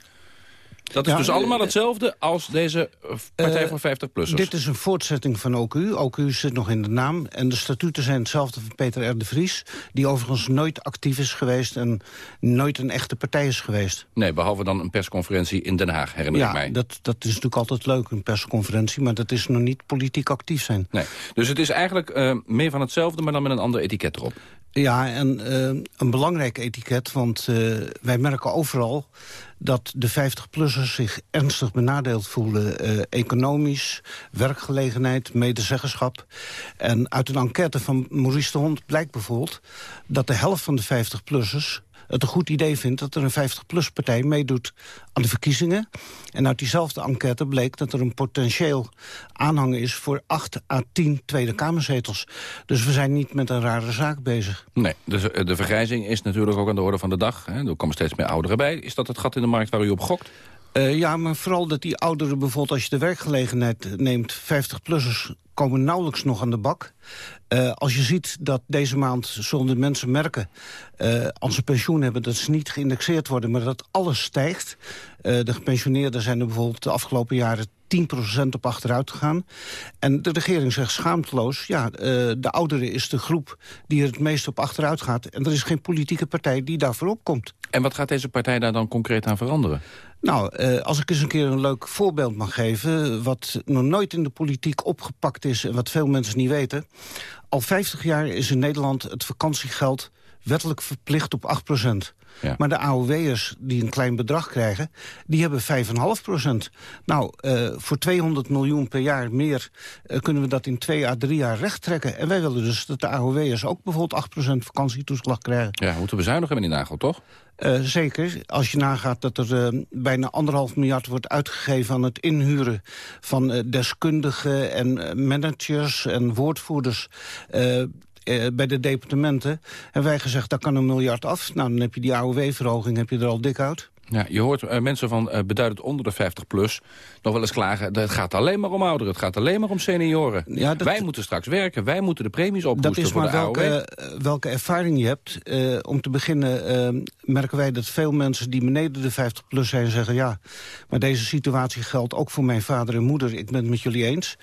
Dat is Ja, dus eh, allemaal hetzelfde als deze eh, Partij Eh, voor 50-plussers. Dit is een voortzetting van OQ. OQ zit nog in de naam. En de statuten zijn hetzelfde van Peter R. de Vries... die overigens nooit actief is geweest... en nooit een echte partij is geweest. Nee, behalve dan een persconferentie in Den Haag, herinner ik ja, mij. dat, dat is natuurlijk altijd leuk, een persconferentie... maar dat is nog niet politiek actief zijn. Nee. Dus het is eigenlijk eh, meer van hetzelfde, maar dan met een ander etiket erop. Ja, en eh, een belangrijk etiket, want eh, wij merken overal dat de 50-plussers zich ernstig benadeeld voelen. eh, economisch, werkgelegenheid, medezeggenschap. En uit een enquête van Maurice de Hond blijkt bijvoorbeeld... dat de helft van de 50-plussers het een goed idee vindt dat er een 50-plus-partij meedoet aan de verkiezingen. En uit diezelfde enquête bleek dat er een potentieel aanhang is... voor 8 à 10 Tweede Kamerzetels. Dus we zijn niet met een rare zaak bezig. Nee, dus eh, de vergrijzing is natuurlijk ook aan de orde van de dag. Hè. Er komen steeds meer ouderen bij. Is dat het gat in de markt waar u op gokt? Uh, ja, maar vooral dat die ouderen bijvoorbeeld, als je de werkgelegenheid neemt... 50-plussers komen nauwelijks nog aan de bak. Uh, als je ziet dat deze maand de mensen merken... Uh, als ze pensioen hebben, dat ze niet geïndexeerd worden... maar dat alles stijgt. De gepensioneerden zijn er bijvoorbeeld de afgelopen jaren 10% op achteruit gegaan. En de regering zegt schaamteloos... ja, de ouderen is de groep die er het meest op achteruit gaat... en er is geen politieke partij die daarvoor opkomt. En wat gaat deze partij daar dan concreet aan veranderen? Nou, eh, als ik eens een keer een leuk voorbeeld mag geven... wat nog nooit in de politiek opgepakt is en wat veel mensen niet weten. Al 50 jaar is in Nederland het vakantiegeld wettelijk verplicht op 8 procent. Ja. Maar de AOW'ers die een klein bedrag krijgen, die hebben 5,5 procent. Nou, uh, voor 200 miljoen per jaar meer uh, kunnen we dat in twee à drie jaar recht trekken. En wij willen dus dat de AOW'ers ook bijvoorbeeld 8 procent vakantietoeslag krijgen. Ja, we moeten bezuinigen die nagel, toch? Uh, zeker. Als je nagaat dat er uh, bijna anderhalf miljard wordt uitgegeven... aan het inhuren van uh, deskundigen en managers en woordvoerders... bij de departementen. En wij gezegd, daar kan een miljard af. Nou, dan heb je die AOW-verhoging heb je er al dik uit. Ja, je hoort uh, mensen van uh, beduidend onder de 50 plus nog wel eens klagen. Het gaat alleen maar om ouderen, het gaat alleen maar om senioren. Ja, dat, wij moeten straks werken, wij moeten de premies ophoesten voor de welke, uh, welke ervaring je hebt. om te beginnen merken wij dat veel mensen die beneden de 50 plus zijn zeggen... ja, maar deze situatie geldt ook voor mijn vader en moeder. Ik ben het met jullie eens.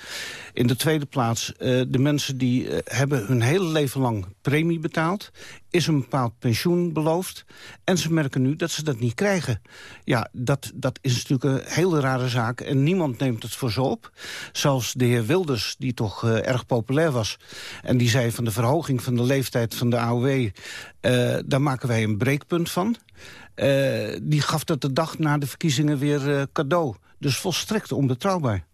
In de tweede plaats, de mensen die hebben hun hele leven lang premie betaald is een bepaald pensioen beloofd. En ze merken nu dat ze dat niet krijgen. Ja, dat, dat is natuurlijk een hele rare zaak. En niemand neemt het voor zo op. Zelfs de heer Wilders, die toch uh, erg populair was... en die zei van de verhoging van de leeftijd van de AOW... Eh, daar maken wij een breekpunt van. Uh, die gaf dat de dag na de verkiezingen weer cadeau. Dus volstrekt onbetrouwbaar.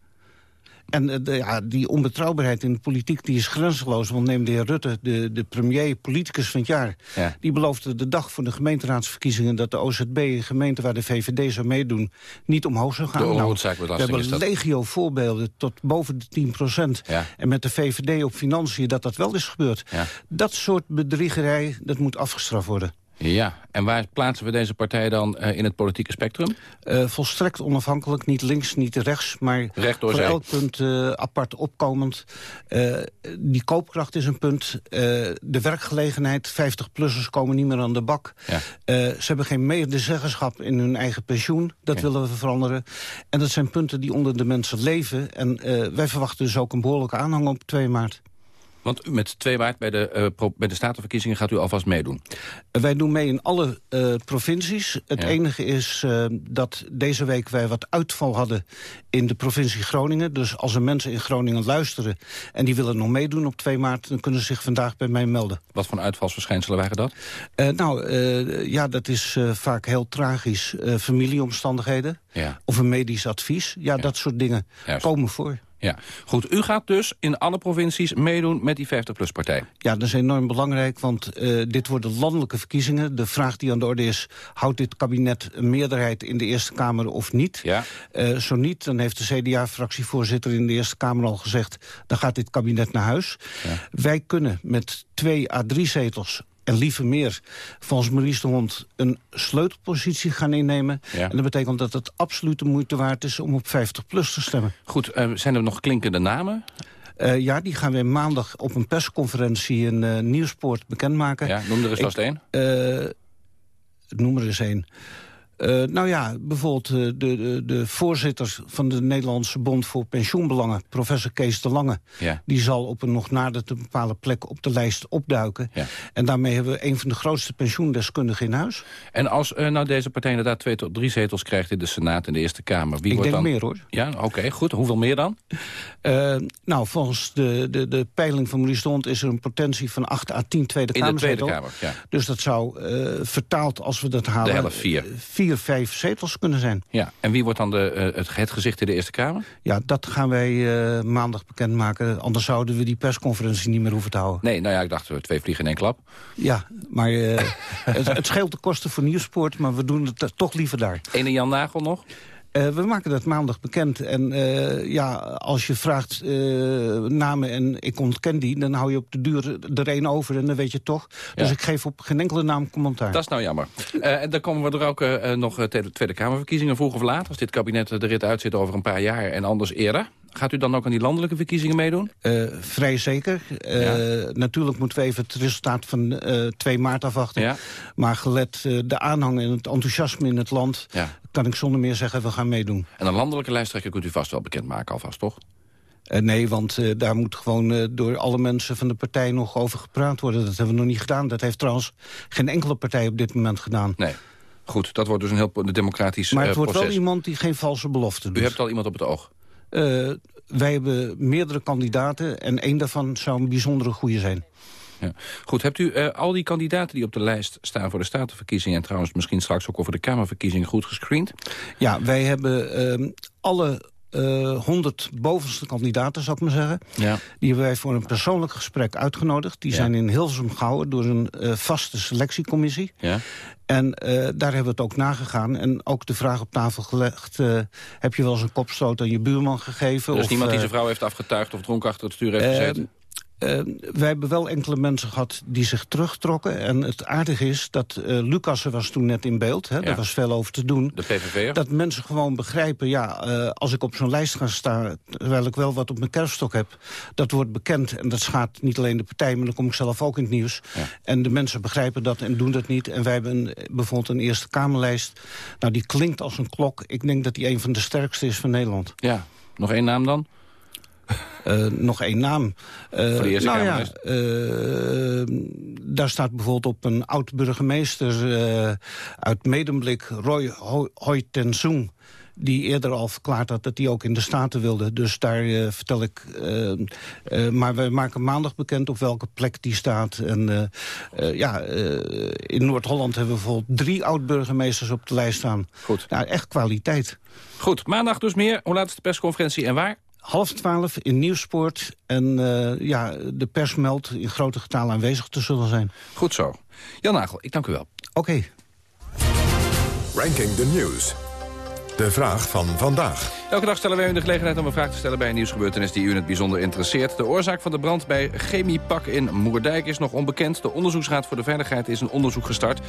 En eh, de, ja, die onbetrouwbaarheid in de politiek die is grenzeloos. Want neem de heer Rutte, de, de premier, politicus van het jaar... Ja. die beloofde de dag voor de gemeenteraadsverkiezingen... dat de OZB, een gemeente waar de VVD zou meedoen... niet omhoog zou gaan. nou, we hebben legio voorbeelden tot boven de 10 procent. Ja. En met de VVD op financiën dat dat wel is gebeurd. Ja. Dat soort bedriegerij, dat moet afgestraft worden. Ja, en waar plaatsen we deze partij dan uh, in het politieke spectrum? Uh, volstrekt onafhankelijk, niet links, niet rechts, maar Recht door voor elk punt uh, apart opkomend. die koopkracht is een punt. de werkgelegenheid, 50-plussers komen niet meer aan de bak. Ja. ze hebben geen medezeggenschap in hun eigen pensioen. Dat ja. willen we veranderen. En dat zijn punten die onder de mensen leven. En wij verwachten dus ook een behoorlijke aanhang op 2 maart. Want met twee maart bij de, uh, bij de statenverkiezingen gaat u alvast meedoen. Wij doen mee in alle uh, provincies. Het enige is uh, dat deze week wij wat uitval hadden in de provincie Groningen. Dus als er mensen in Groningen luisteren en die willen nog meedoen op 2 maart... dan kunnen ze zich vandaag bij mij melden. Wat voor uitvalsverschijnselen waren dat? nou, ja, dat is vaak heel tragisch. familieomstandigheden ja. of een medisch advies. Ja, ja. dat soort dingen Juist. komen voor. Ja, goed. U gaat dus in alle provincies meedoen met die 50PLUS-partij. Ja, dat is enorm belangrijk, want uh, dit worden landelijke verkiezingen. De vraag die aan de orde is, houdt dit kabinet een meerderheid in de Eerste Kamer of niet? Ja. Uh, zo niet, dan heeft de CDA-fractievoorzitter in de Eerste Kamer al gezegd... dan gaat dit kabinet naar huis. Ja. Wij kunnen met twee à drie zetels en liever meer volgens Maurice de Hond een sleutelpositie gaan innemen. Ja. En dat betekent dat het absoluut de moeite waard is om op 50PLUS te stemmen. Goed, uh, zijn er nog klinkende namen? Uh, ja, die gaan we maandag op een persconferentie in uh, Nieuwspoort bekendmaken. Ja, noem er eens vast één. noem er eens één. Uh, nou ja, bijvoorbeeld uh, de, de, de, voorzitter van de Nederlandse Bond voor Pensioenbelangen... professor Kees de Lange, ja. die zal op een nog nader te bepalen plek op de lijst opduiken. Ja. En daarmee hebben we een van de grootste pensioendeskundigen in huis. En als uh, nou deze partij inderdaad twee tot drie zetels krijgt in de Senaat en de Eerste Kamer... Wie Ik wordt denk dan... meer hoor. Ja, oké, okay, goed. Hoeveel meer dan? nou, volgens de, de, de peiling van Maurice Stond is er een potentie van 8 à 10 Tweede In de Tweede Kamer, ja. Dus dat zou vertaald, als we dat halen... De helft vier. vier vijf zetels kunnen zijn. Ja, en wie wordt dan de, uh, het, het, gezicht in de Eerste Kamer? Ja, dat gaan wij uh, maandag bekendmaken. Anders zouden we die persconferentie niet meer hoeven te houden. Nee, nou ja, ik dacht we twee vliegen in één klap. Ja, maar uh, het, het, scheelt de kosten voor Nieuwsport, maar we doen het toch liever daar. Ene Jan Nagel nog? Uh, we maken dat maandag bekend. En uh, ja, als je vraagt uh, namen en ik ontken die... dan hou je op de duur er een over en dan weet je toch. Ja. Dus ik geef op geen enkele naam commentaar. Dat is nou jammer. en dan komen we er ook nog de Tweede Kamerverkiezingen vroeg of laat. Als dit kabinet de rit uitzit over een paar jaar en anders eerder. Gaat u dan ook aan die landelijke verkiezingen meedoen? Uh, vrij zeker. Uh, ja. Natuurlijk moeten we even het resultaat van uh, 2 maart afwachten. Ja. Maar gelet de aanhang en het enthousiasme in het land... Ja. Kan ik zonder meer zeggen, we gaan meedoen. En een landelijke lijsttrekker kunt u vast wel bekendmaken alvast, toch? Uh, nee, want uh, daar moet gewoon uh, door alle mensen van de partij nog over gepraat worden. Dat hebben we nog niet gedaan. Dat heeft trouwens geen enkele partij op dit moment gedaan. Nee. Goed, dat wordt dus een heel democratisch Maar het wordt proces. wel iemand die geen valse beloften doet. U hebt al iemand op het oog? Wij hebben meerdere kandidaten en één daarvan zou een bijzondere goede zijn. Ja. Goed, hebt u uh, al die kandidaten die op de lijst staan voor de statenverkiezingen... en trouwens misschien straks ook over de Kamerverkiezingen goed gescreend? Ja, wij hebben uh, alle uh, bovenste kandidaten, zou ik maar zeggen. Ja. Die hebben wij voor een persoonlijk gesprek uitgenodigd. Die ja. zijn in Hilversum gehouden door een uh, vaste selectiecommissie. Ja. En uh, daar hebben we het ook nagegaan. En ook de vraag op tafel gelegd... heb je wel eens een kopstoot aan je buurman gegeven? Er is of, niemand die zijn vrouw heeft afgetuigd of dronken achter het stuur heeft gezeten? Uh, wij hebben wel enkele mensen gehad die zich terugtrokken. En het aardige is dat uh, Lucas er was toen net in beeld. Hè, ja. Daar was veel over te doen. De PVV? Dat mensen gewoon begrijpen, ja, uh, als ik op zo'n lijst ga staan... terwijl ik wel wat op mijn kerfstok heb, dat wordt bekend. En dat schaadt niet alleen de partij, maar dan kom ik zelf ook in het nieuws. Ja. En de mensen begrijpen dat en doen dat niet. En wij hebben een, bijvoorbeeld een Eerste Kamerlijst. Nou, die klinkt als een klok. Ik denk dat die een van de sterkste is van Nederland. Ja, nog één naam dan? Uh, nog één naam. Uh, Voor de eerste nou ja, uh, daar staat bijvoorbeeld op een oud-burgemeester uit Medemblik, Roy Hoi die eerder al verklaard had dat hij ook in de Staten wilde. Dus daar uh, vertel ik... Uh, uh, maar we maken maandag bekend op welke plek die staat. En ja, in Noord-Holland hebben we bijvoorbeeld drie oud-burgemeesters op de lijst staan. Goed. Ja, echt kwaliteit. Goed, maandag dus meer. Hoe laat is de persconferentie en waar? Half twaalf in Nieuwsport. En uh, ja, de pers meldt in grote getalen aanwezig te zullen zijn. Goed zo. Jan Nagel, ik dank u wel. Oké. Okay. Ranking the News. De vraag van vandaag. Elke dag stellen wij u de gelegenheid om een vraag te stellen bij een nieuwsgebeurtenis die u in het bijzonder interesseert. De oorzaak van de brand bij Chemiepak in Moerdijk is nog onbekend. De Onderzoeksraad voor de Veiligheid is een onderzoek gestart.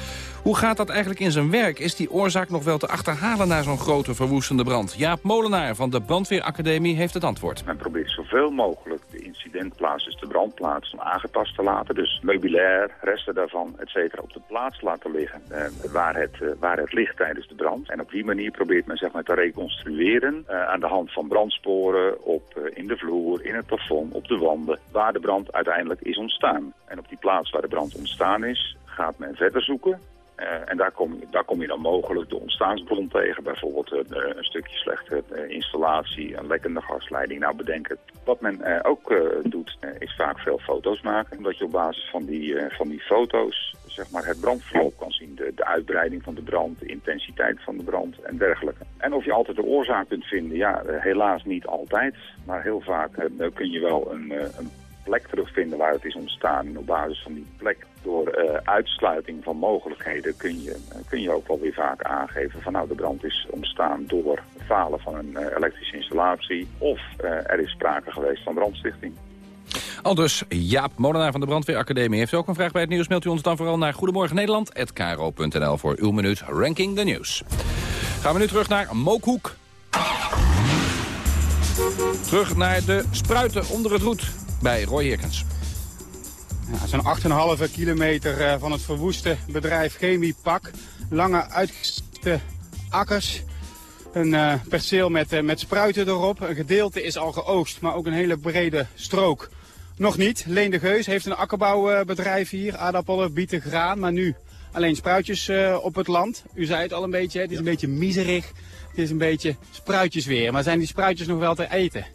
Hoe gaat dat eigenlijk in zijn werk? Is die oorzaak nog wel te achterhalen na zo'n grote verwoestende brand? Jaap Molenaar van de Brandweeracademie heeft het antwoord. Men probeert zoveel mogelijk de incidentplaats, dus de brandplaats, aangetast te laten. Dus meubilair, resten daarvan, et cetera, op de plaats laten liggen eh, waar, het, uh, waar het ligt tijdens de brand. En op die manier probeert men zeg maar, te reconstrueren uh, aan de hand van brandsporen op, uh, in de vloer, in het plafond, op de wanden, waar de brand uiteindelijk is ontstaan. En op die plaats waar de brand ontstaan is, gaat men verder zoeken. Uh, en daar kom, daar kom je dan mogelijk de ontstaansbron tegen. Bijvoorbeeld een stukje slechte installatie, een lekkende gasleiding. Nou, bedenken. Wat men ook doet, is vaak veel foto's maken. Omdat je op basis van die, van die foto's zeg maar, het brandverloop kan zien. De, de uitbreiding van de brand, de intensiteit van de brand en dergelijke. En of je altijd de oorzaak kunt vinden, ja, helaas niet altijd. Maar heel vaak kun je wel een, een plek terugvinden waar het is ontstaan. En op basis van die plek, door uitsluiting van mogelijkheden, kun je, kun je ook wel weer vaak aangeven van nou de brand is ontstaan door falen van een elektrische installatie of er is sprake geweest van brandstichting. Al dus Jaap Molenaar van de Brandweeracademie. Heeft ook een vraag bij het nieuws, mailt u ons dan vooral naar Goedemorgen Nederland@kro.nl voor uw minuut Ranking the News. Gaan we nu terug naar Mookhoek. Terug naar de spruiten onder het roet bij Roy Hirkens. Ja, Zo'n 8,5 kilometer van het verwoeste bedrijf Chemiepak. Lange uitgestrekte akkers. Een uh, perceel met, uh, met spruiten erop. Een gedeelte is al geoogst, maar ook een hele brede strook. Nog niet. Leen de Geus heeft een akkerbouwbedrijf hier. Aardappelen, bieten, graan. Maar nu alleen spruitjes uh, op het land. U zei het al een beetje, het is een beetje miserig. Het is een beetje spruitjes weer. Maar zijn die spruitjes nog wel te eten?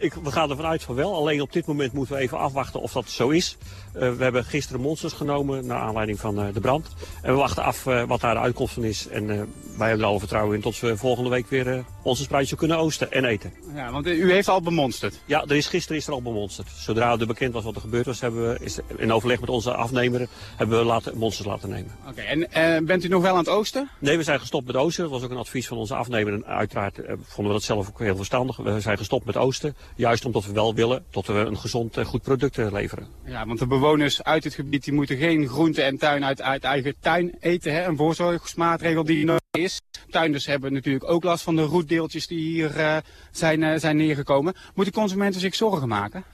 Ik, we gaan ervan uit van wel. Alleen op dit moment moeten we even afwachten of dat zo is. Uh, we hebben gisteren monsters genomen naar aanleiding van uh, de brand. En we wachten af uh, wat daar de uitkomst van is. En wij hebben er alle vertrouwen in tot we volgende week weer onze spruitjes kunnen oosten en eten. Ja, want u heeft al bemonsterd. Ja, er is, gisteren is er al bemonsterd. Zodra er bekend was wat er gebeurd was, hebben we is, in overleg met onze afnemer hebben we laten, monsters laten nemen. Oké, en eh, bent u nog wel aan het oosten? Nee, we zijn gestopt met oosten. Dat was ook een advies van onze afnemer. En uiteraard eh, vonden we dat zelf ook heel verstandig. We zijn gestopt met oosten. Juist omdat we wel willen dat we een gezond en goed product eh, leveren. Ja, want de bewoners uit het gebied die moeten geen groente en tuin uit, eigen tuin eten. Hè? Een voorzorgsmaatregel die er is. Tuinders hebben natuurlijk ook last van de roetdeeltjes die hier uh, zijn, zijn neergekomen. Moeten consumenten zich zorgen maken?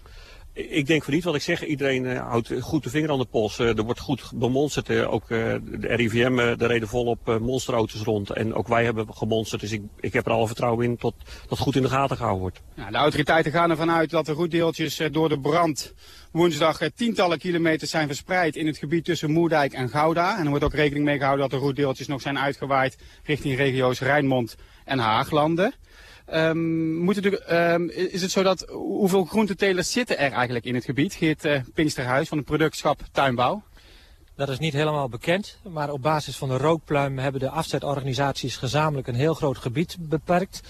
Ik denk van niet wat ik zeg. Iedereen uh, houdt goed de vinger aan de pols. Uh, er wordt goed bemonsterd. Uh, ook de RIVM de reden volop monsterauto's rond. En ook wij hebben gemonsterd. Dus ik, ik heb er alle vertrouwen in tot dat goed in de gaten gehouden wordt. De autoriteiten gaan ervan uit dat de roetdeeltjes door de brand woensdag tientallen kilometers zijn verspreid in het gebied tussen Moerdijk en Gouda. En er wordt ook rekening mee gehouden dat de roetdeeltjes nog zijn uitgewaaid richting regio's Rijnmond en Haaglanden. Um, moet um, is het zo dat, hoeveel groentetelers zitten er eigenlijk in het gebied? Geert uh, Pinksterhuis van het productschap Tuinbouw. Dat is niet helemaal bekend, maar op basis van de rookpluim hebben de afzetorganisaties gezamenlijk een heel groot gebied beperkt.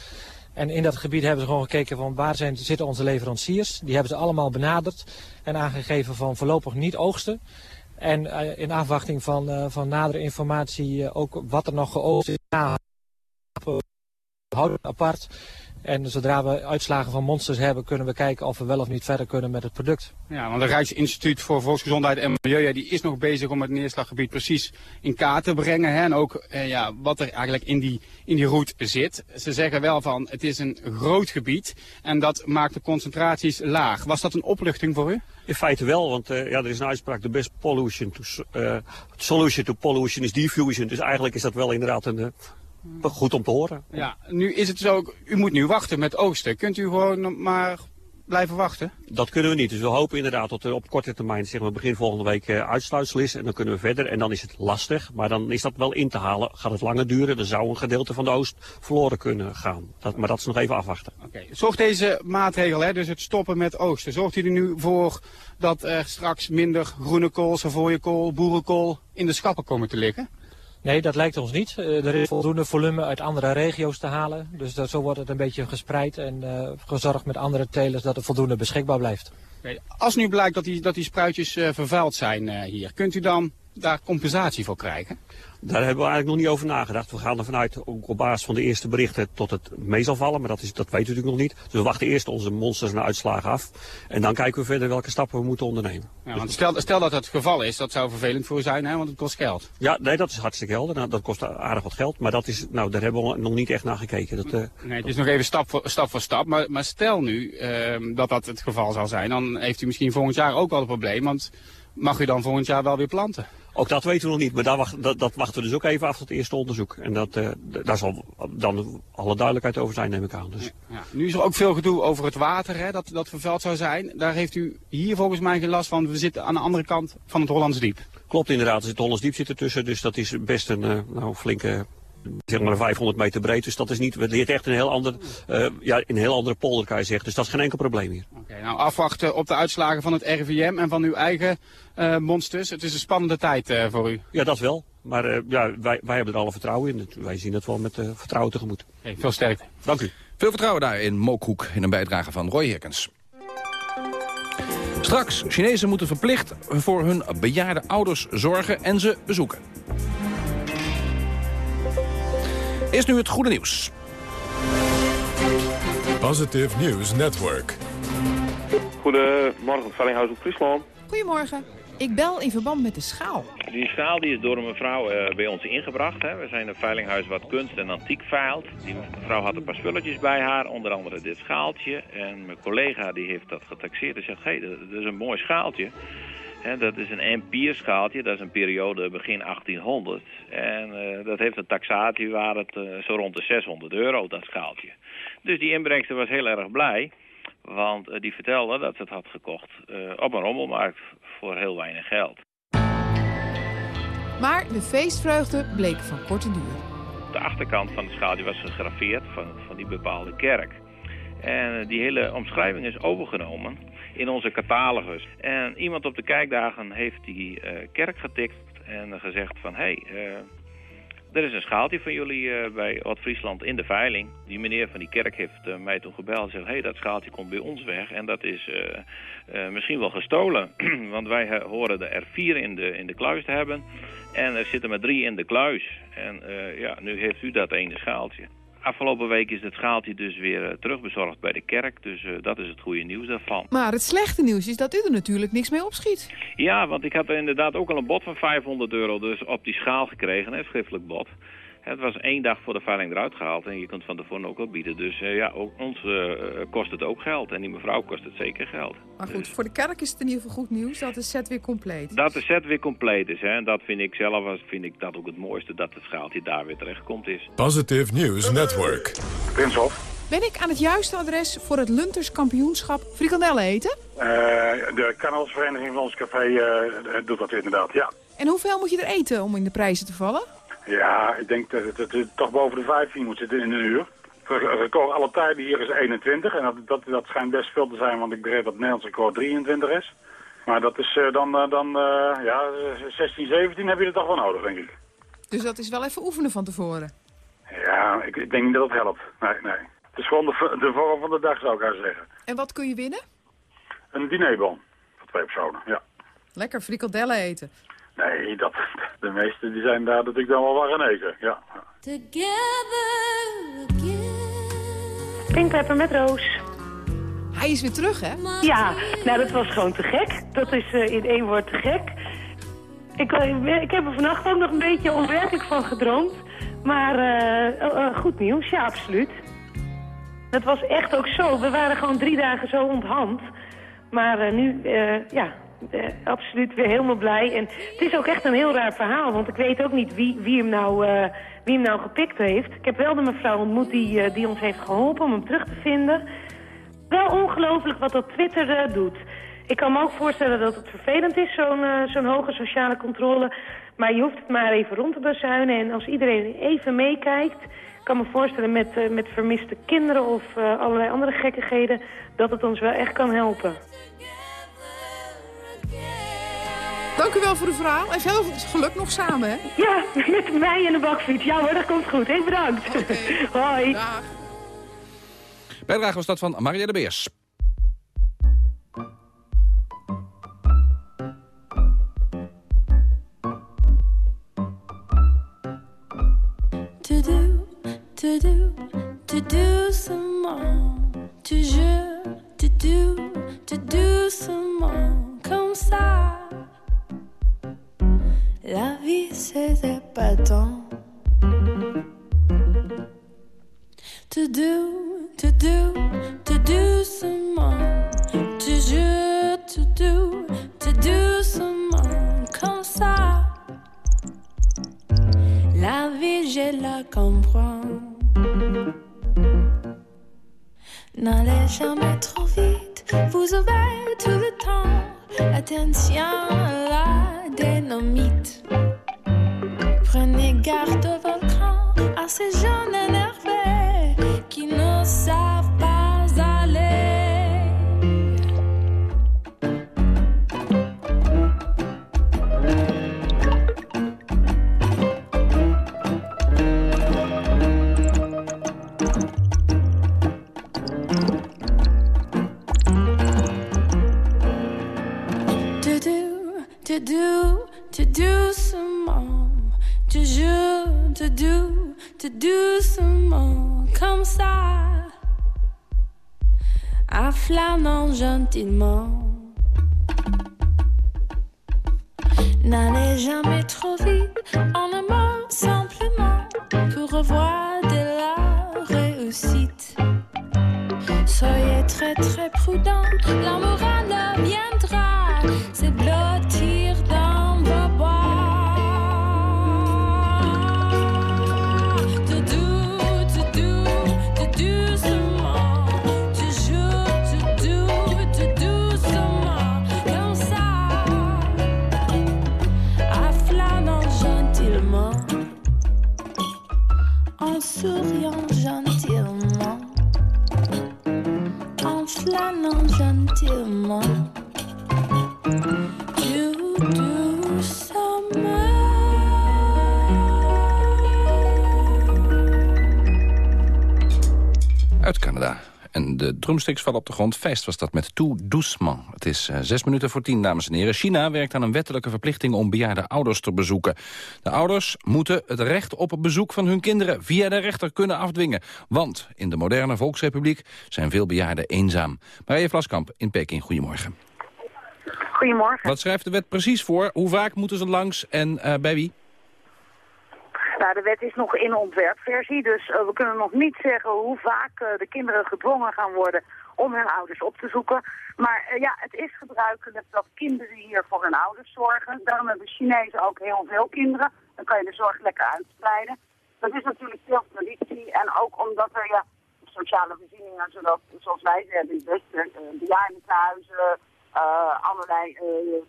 En in dat gebied hebben ze gewoon gekeken van waar zijn, zitten onze leveranciers. Die hebben ze allemaal benaderd en aangegeven van voorlopig niet oogsten. En uh, in afwachting van, uh, van nadere informatie ook wat er nog geoogst is houden apart. En zodra we uitslagen van monsters hebben, kunnen we kijken of we wel of niet verder kunnen met het product. Ja, want het Rijksinstituut voor Volksgezondheid en Milieu, ja, die is nog bezig om het neerslaggebied precies in kaart te brengen. Hè? En ook eh, ja, wat er eigenlijk in die, in die route zit. Ze zeggen wel van, het is een groot gebied en dat maakt de concentraties laag. Was dat een opluchting voor u? In feite wel, want uh, ja, er is een uitspraak, the best pollution to, uh, solution to pollution is diffusion. Dus eigenlijk is dat wel inderdaad een... Goed om te horen. Ja, nu is het zo, u moet nu wachten met oogsten. Kunt u gewoon maar blijven wachten? Dat kunnen we niet. Dus we hopen inderdaad dat er op korte termijn, zeg maar begin volgende week, uh, uitsluitsel is. En dan kunnen we verder. En dan is het lastig. Maar dan is dat wel in te halen. Gaat het langer duren. Dan zou een gedeelte van de oost verloren kunnen gaan. Dat, maar dat is nog even afwachten. Oké. Okay. Zorgt deze maatregel, hè, dus het stoppen met oogsten, zorgt u er nu voor dat er straks minder groene kool, savooienkool, boerenkool in de schappen komen te liggen? Nee, dat lijkt ons niet. Uh, er is voldoende volume uit andere regio's te halen. Dus zo wordt het een beetje gespreid en uh, gezorgd met andere telers dat er voldoende beschikbaar blijft. Als nu blijkt dat die, dat die spruitjes uh, vervuild zijn hier, kunt u dan daar compensatie voor krijgen? Daar hebben we eigenlijk nog niet over nagedacht. We gaan ervan uit, ook op basis van de eerste berichten, tot het mee zal vallen. Maar dat, is, dat weten we natuurlijk nog niet. Dus we wachten eerst onze monsters naar uitslagen af. En dan kijken we verder welke stappen we moeten ondernemen. Ja, want stel, stel dat dat het geval is, dat zou vervelend voor u zijn, hè, want het kost geld. Ja, nee, dat is hartstikke helder. Nou, dat kost aardig wat geld. Maar dat is, nou, daar hebben we nog niet echt naar gekeken. Dat, uh, nee, het is nog even stap voor stap. Voor stap maar, maar stel nu uh, dat dat het geval zou zijn, dan heeft u misschien volgend jaar ook wel een probleem. Want mag u dan volgend jaar wel weer planten? Ook dat weten we nog niet, maar daar wacht, dat, dat, wachten we dus ook even af tot het eerste onderzoek. En dat, uh, daar zal dan alle duidelijkheid over zijn, neem ik aan. Dus. Ja, nu is er ook veel gedoe over het water, hè, dat, dat vervuild zou zijn. Daar heeft u hier volgens mij geen last van. We zitten aan de andere kant van het Hollands Diep. Klopt inderdaad, er zit Hollands Diep zit ertussen, dus dat is best een uh, nou, flinke zeg maar 500 meter breed. Dus dat is niet, het ligt echt in een heel, ander, uh, ja, in een heel andere polder, kan je zeggen. Dus dat is geen enkel probleem hier. Oké, okay, nou afwachten op de uitslagen van het RIVM en van uw eigen uh, monsters. Het is een spannende tijd uh, voor u. Ja, dat wel. Maar uh, ja, wij, wij hebben er alle vertrouwen in. Wij zien het wel met uh, vertrouwen tegemoet. Okay, veel sterkte. Dank u. Veel vertrouwen daar in Mookhoek in een bijdrage van Roy Herkens. Straks, Chinezen moeten verplicht voor hun bejaarde ouders zorgen en ze bezoeken. Is nu het goede nieuws. Positive News Network. Goedemorgen, Vellinghuis op Friesland. Goedemorgen. Ik bel in verband met de schaal. Die schaal die is door een mevrouw uh, bij ons ingebracht. Hè. We zijn een veilinghuis wat kunst en antiek veilt. Die mevrouw had een paar spulletjes bij haar, onder andere dit schaaltje. En mijn collega die heeft dat getaxeerd en zegt, hé, hey, dat, dat, is een mooi schaaltje. Dat is een empierschaaltje, dat is een periode begin 1800. En uh, dat heeft een taxatie waar het uh, zo rond de 600 euro, dat schaaltje. Dus die inbrengster was heel erg blij. Want uh, die vertelde dat ze het had gekocht op een rommelmarkt voor heel weinig geld. Maar de feestvreugde bleek van korte duur. De achterkant van het schaaltje was gegraveerd van, van die bepaalde kerk. En die hele omschrijving is overgenomen in onze catalogus. En iemand op de kijkdagen heeft die uh, kerk getikt en gezegd van... hé, hey, uh, Er is een schaaltje van jullie uh, bij Oud-Friesland in de veiling. Die meneer van die kerk heeft mij toen gebeld en zegt... hé, hey, dat schaaltje komt bij ons weg en dat is misschien wel gestolen. Want wij horen er vier in de, in de kluis te hebben... en er zitten maar drie in de kluis. En ja, nu heeft u dat ene schaaltje. Afgelopen week is het schaaltje dus weer terugbezorgd bij de kerk. Dus dat is het goede nieuws daarvan. Maar het slechte nieuws is dat u er natuurlijk niks mee opschiet. Ja, want ik had er inderdaad ook al een bod van 500 euro dus op die schaal gekregen, een schriftelijk bod. Het was één dag voor de veiling eruit gehaald en je kunt van tevoren ook wel bieden. Dus uh, ja, ook, ons uh, kost het ook geld en die mevrouw kost het zeker geld. Maar goed, dus... voor de kerk is het in ieder geval goed nieuws dat de set weer compleet Dat de set weer compleet is. Hè. En dat vind ik zelf vind ik dat ook het mooiste, dat het schaaltje daar weer terecht komt is. Positive News Network. Prinshof. Ben ik aan het juiste adres voor het Lunters kampioenschap frikandellen eten? Uh, de carnavalsvereniging van ons café doet dat inderdaad, ja. En hoeveel moet je er eten om in de prijzen te vallen? Ja, ik denk dat het, het toch boven de 15 moet zitten in een uur. Record alle tijden hier is 21 en dat, dat, dat schijnt best veel te zijn, want ik begreep dat het Nederlands record 23 is. Maar dat is uh, dan, uh, dan uh, ja, 16, 17 heb je er toch wel nodig, denk ik. Dus dat is wel even oefenen van tevoren? Ja, ik, ik denk niet dat het helpt. Nee, nee. Het is gewoon de, de vorm van de dag, zou ik haar zeggen. En wat kun je winnen? Een dinerbon voor twee personen, ja. Lekker frikandellen eten. Nee, dat, de meeste die zijn daar dat ik dan wel waar gaan eten, ja. Pinkpepper met Roos. Hij is weer terug, hè? Ja, nou dat was gewoon te gek. Dat is uh, in één woord te gek. Ik, uh, ik heb er vannacht ook nog een beetje onwerkelijk van gedroomd. Maar uh, goed nieuws, ja, absoluut. Dat was echt ook zo. We waren gewoon drie dagen zo onthand. Maar nu, ja, uh, absoluut weer helemaal blij. En het is ook echt een heel raar verhaal, want ik weet ook niet wie, wie, hem, nou, uh, wie hem nou gepikt heeft. Ik heb wel de mevrouw ontmoet die, uh, die ons heeft geholpen om hem terug te vinden. Wel ongelooflijk wat dat Twitter doet. Ik kan me ook voorstellen dat het vervelend is, zo'n zo'n hoge sociale controle. Maar je hoeft het maar even rond te bezuinen. En als iedereen even meekijkt, kan me voorstellen met, met vermiste kinderen of allerlei andere gekkigheden... dat het ons wel echt kan helpen. Dank u wel voor het verhaal en veel geluk nog samen, hè? Ja, met mij in de bakfiets. Ja hoor, dat komt goed. Heel bedankt. Okay. Hoi. Dag. Bijdrage was dat van Maria de Beers. To do, to do, to do some more. To je, to do, to do some more. Comme ça. La vie c'est épatant. To do, to do, to do seulement. Toujours to do, to do seulement. Comme ça? La vie je la comprends. N'allez jamais trop vite, vous avez tout le temps. Attention à la dynamite. Prenez garde au volcan, à ces jeunes énervés qui ne savent in my Vallen op de grond. Feest was dat met Tout Doucement. Het is uh, zes minuten voor tien, dames en heren. China werkt aan een wettelijke verplichting om bejaarde ouders te bezoeken. De ouders moeten het recht op het bezoek van hun kinderen via de rechter kunnen afdwingen. Want in de moderne Volksrepubliek zijn veel bejaarden eenzaam. Marije Vlaskamp in Peking, goedemorgen. Goedemorgen. Wat schrijft de wet precies voor? Hoe vaak moeten ze langs en uh, bij wie? Nou, de wet is nog in ontwerpversie, dus uh, we kunnen nog niet zeggen hoe vaak uh, de kinderen gedwongen gaan worden om hun ouders op te zoeken. Maar uh, ja, het is gebruikelijk dat kinderen hier voor hun ouders zorgen. Daarom hebben Chinezen ook heel veel kinderen. Dan kan je de zorg lekker uitspreiden. Dat is natuurlijk veel traditie en ook omdat er ja, sociale voorzieningen, zoals wij ze hebben in Westen, bejaardentehuizen, allerlei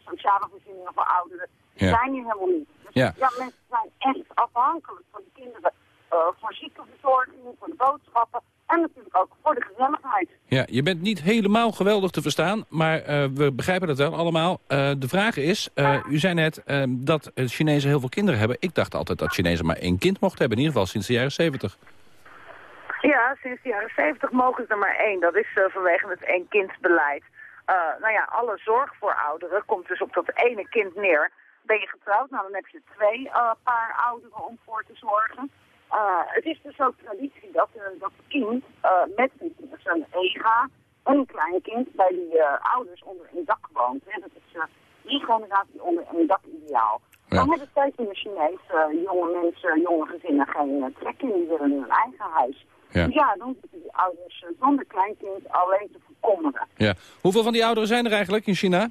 sociale voorzieningen voor ouderen, die Ja. zijn hier helemaal niet. Dus Ja. ja, mensen zijn echt afhankelijk van de kinderen eh, voor ziekteverzorging, voor de boodschappen en natuurlijk ook voor de gezelligheid. Ja, je bent niet helemaal geweldig te verstaan, maar eh, we begrijpen het wel allemaal. Eh, de vraag is, eh, u zei net eh, dat eh, Chinezen heel veel kinderen hebben. Ik dacht altijd dat Chinezen maar één kind mochten hebben, in ieder geval sinds de jaren 70. Ja, sinds de jaren 70 mogen ze er maar één. Dat is eh, vanwege het één-kindbeleid. Eh nou ja, alle zorg voor ouderen komt dus op dat ene kind neer. Ben je getrouwd, nou dan heb je twee eh, paar ouderen om voor te zorgen. Eh, het is dus ook traditie dat, dat kind met een, zijn ega en een kleinkind bij die ouders onder één dak woont. Hè. Dat is drie generatie onder één dak ideaal. Dan hebben steeds meer Chinese jonge mensen, jonge gezinnen geen trek in. Die willen hun eigen huis. Ja. Ja, dan zitten die ouders eh, zonder kleinkind alleen te verkommeren. Ja. Hoeveel van die ouderen zijn er eigenlijk in China?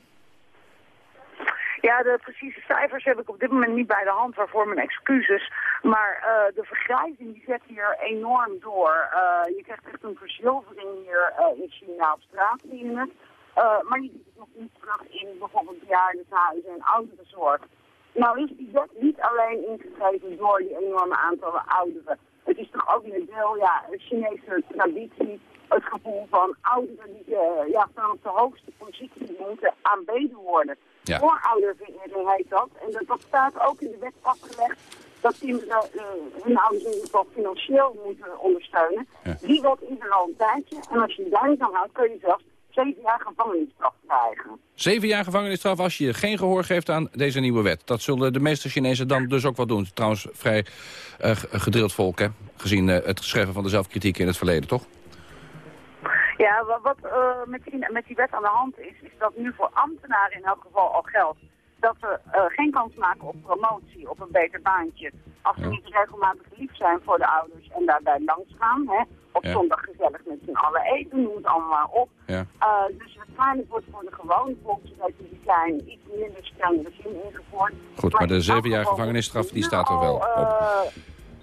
Ja, de precieze cijfers heb ik op dit moment niet bij de hand, waarvoor mijn excuses. Maar eh, de vergrijzing die zet hier enorm door. Eh, je krijgt echt een verzilvering hier in China op straat, het. Eh, maar je ziet het nog niet terug in bijvoorbeeld bejaardenhuizen en ouderenzorg. Nou is die wet niet alleen ingegeven door die enorme aantallen ouderen. Het is toch ook een deel, ja, een Chinese traditie, het gevoel van ouderen die uh, ja, vanaf de hoogste positie moeten aanbeden worden. Ja. Vooroudervering heet dat. En dat, dat staat ook in de wet vastgelegd dat kinderen uh, hun ouders in ieder geval financieel moeten ondersteunen. Ja. Die wet is er al een tijdje. En als je je daar niet aan houdt, kun je zelfs zeven jaar gevangenisstraf krijgen. Zeven jaar gevangenisstraf als je geen gehoor geeft aan deze nieuwe wet. Dat zullen de meeste Chinezen dan dus ook wel doen. Trouwens, vrij uh, gedrild volk, hè? gezien uh, het schrijven van de zelfkritiek in het verleden, toch? Ja, wat, wat uh, met, die, met die wet aan de hand is, is dat nu voor ambtenaren in elk geval al geldt dat ze geen kans maken op promotie, op een beter baantje. Als ze ja. niet regelmatig lief zijn voor de ouders en daarbij langs gaan. Hè, op ja. zondag gezellig met z'n allen eten, noem het allemaal maar op. Ja. Uh, dus waarschijnlijk wordt voor de gewone volksrepublikein iets minder streng regime ingevoerd. Goed, maar, maar de zeven jaar gevangenisstraf die staat er wel op. Uh,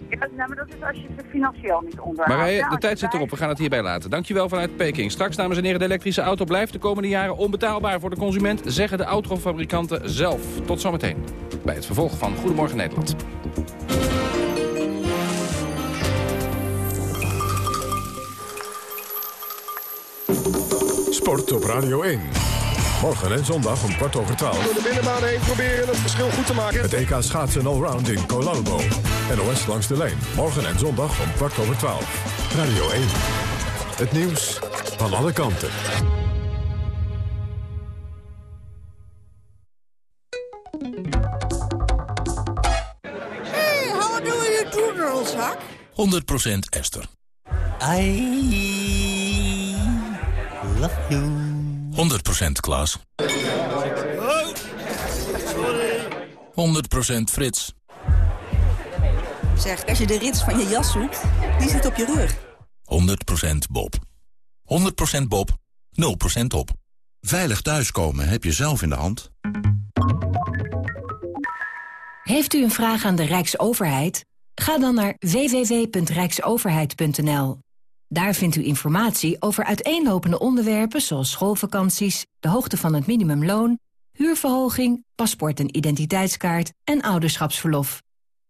ja, nou, maar dat is als je het financieel niet onderhoudt. Marije, ja, de tijd zit erop. We gaan het hierbij laten. Dankjewel vanuit Peking. Straks, dames en heren, de elektrische auto blijft de komende jaren onbetaalbaar voor de consument, zeggen de autofabrikanten zelf. Tot zometeen bij het vervolg van Goedemorgen Nederland. Sport op Radio 1. Morgen en zondag om kwart over twaalf. Door de binnenbaan heen proberen het verschil goed te maken. Het EK schaatsen allround in Colalbo. NOS langs de lijn. Morgen en zondag om kwart over twaalf. Radio 1. Het nieuws van alle kanten. Hey, how do you do, girlshak? 100% Esther. I love you. 100% Klaas. Oh, sorry. 100% Frits. Zeg, als je de rits van je jas zoekt, die zit op je rug. 100% Bob. 100% Bob, 0% op. Veilig thuiskomen heb je zelf in de hand. Heeft u een vraag aan de Rijksoverheid? Ga dan naar www.rijksoverheid.nl. Daar vindt u informatie over uiteenlopende onderwerpen zoals schoolvakanties, de hoogte van het minimumloon, huurverhoging, paspoort en identiteitskaart en ouderschapsverlof.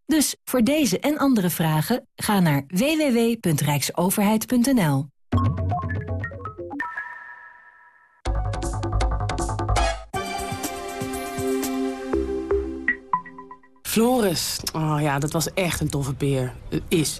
Dus voor deze en andere vragen ga naar www.rijksoverheid.nl. Floris, oh ja, dat was echt een toffe peer. Is.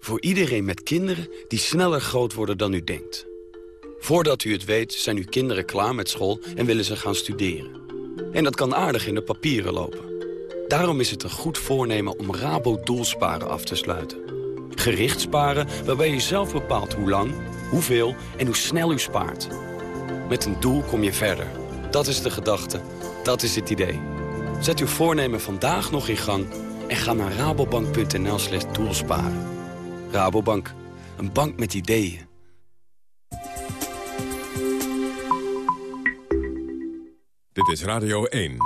voor iedereen met kinderen die sneller groot worden dan u denkt. Voordat u het weet zijn uw kinderen klaar met school en willen ze gaan studeren. En dat kan aardig in de papieren lopen. Daarom is het een goed voornemen om Rabo Doelsparen af te sluiten. Gericht sparen waarbij je zelf bepaalt hoe lang, hoeveel en hoe snel u spaart. Met een doel kom je verder. Dat is de gedachte. Dat is het idee. Zet uw voornemen vandaag nog in gang en ga naar rabobank.nl slash doelsparen. Rabobank, een bank met ideeën. Dit is Radio 1.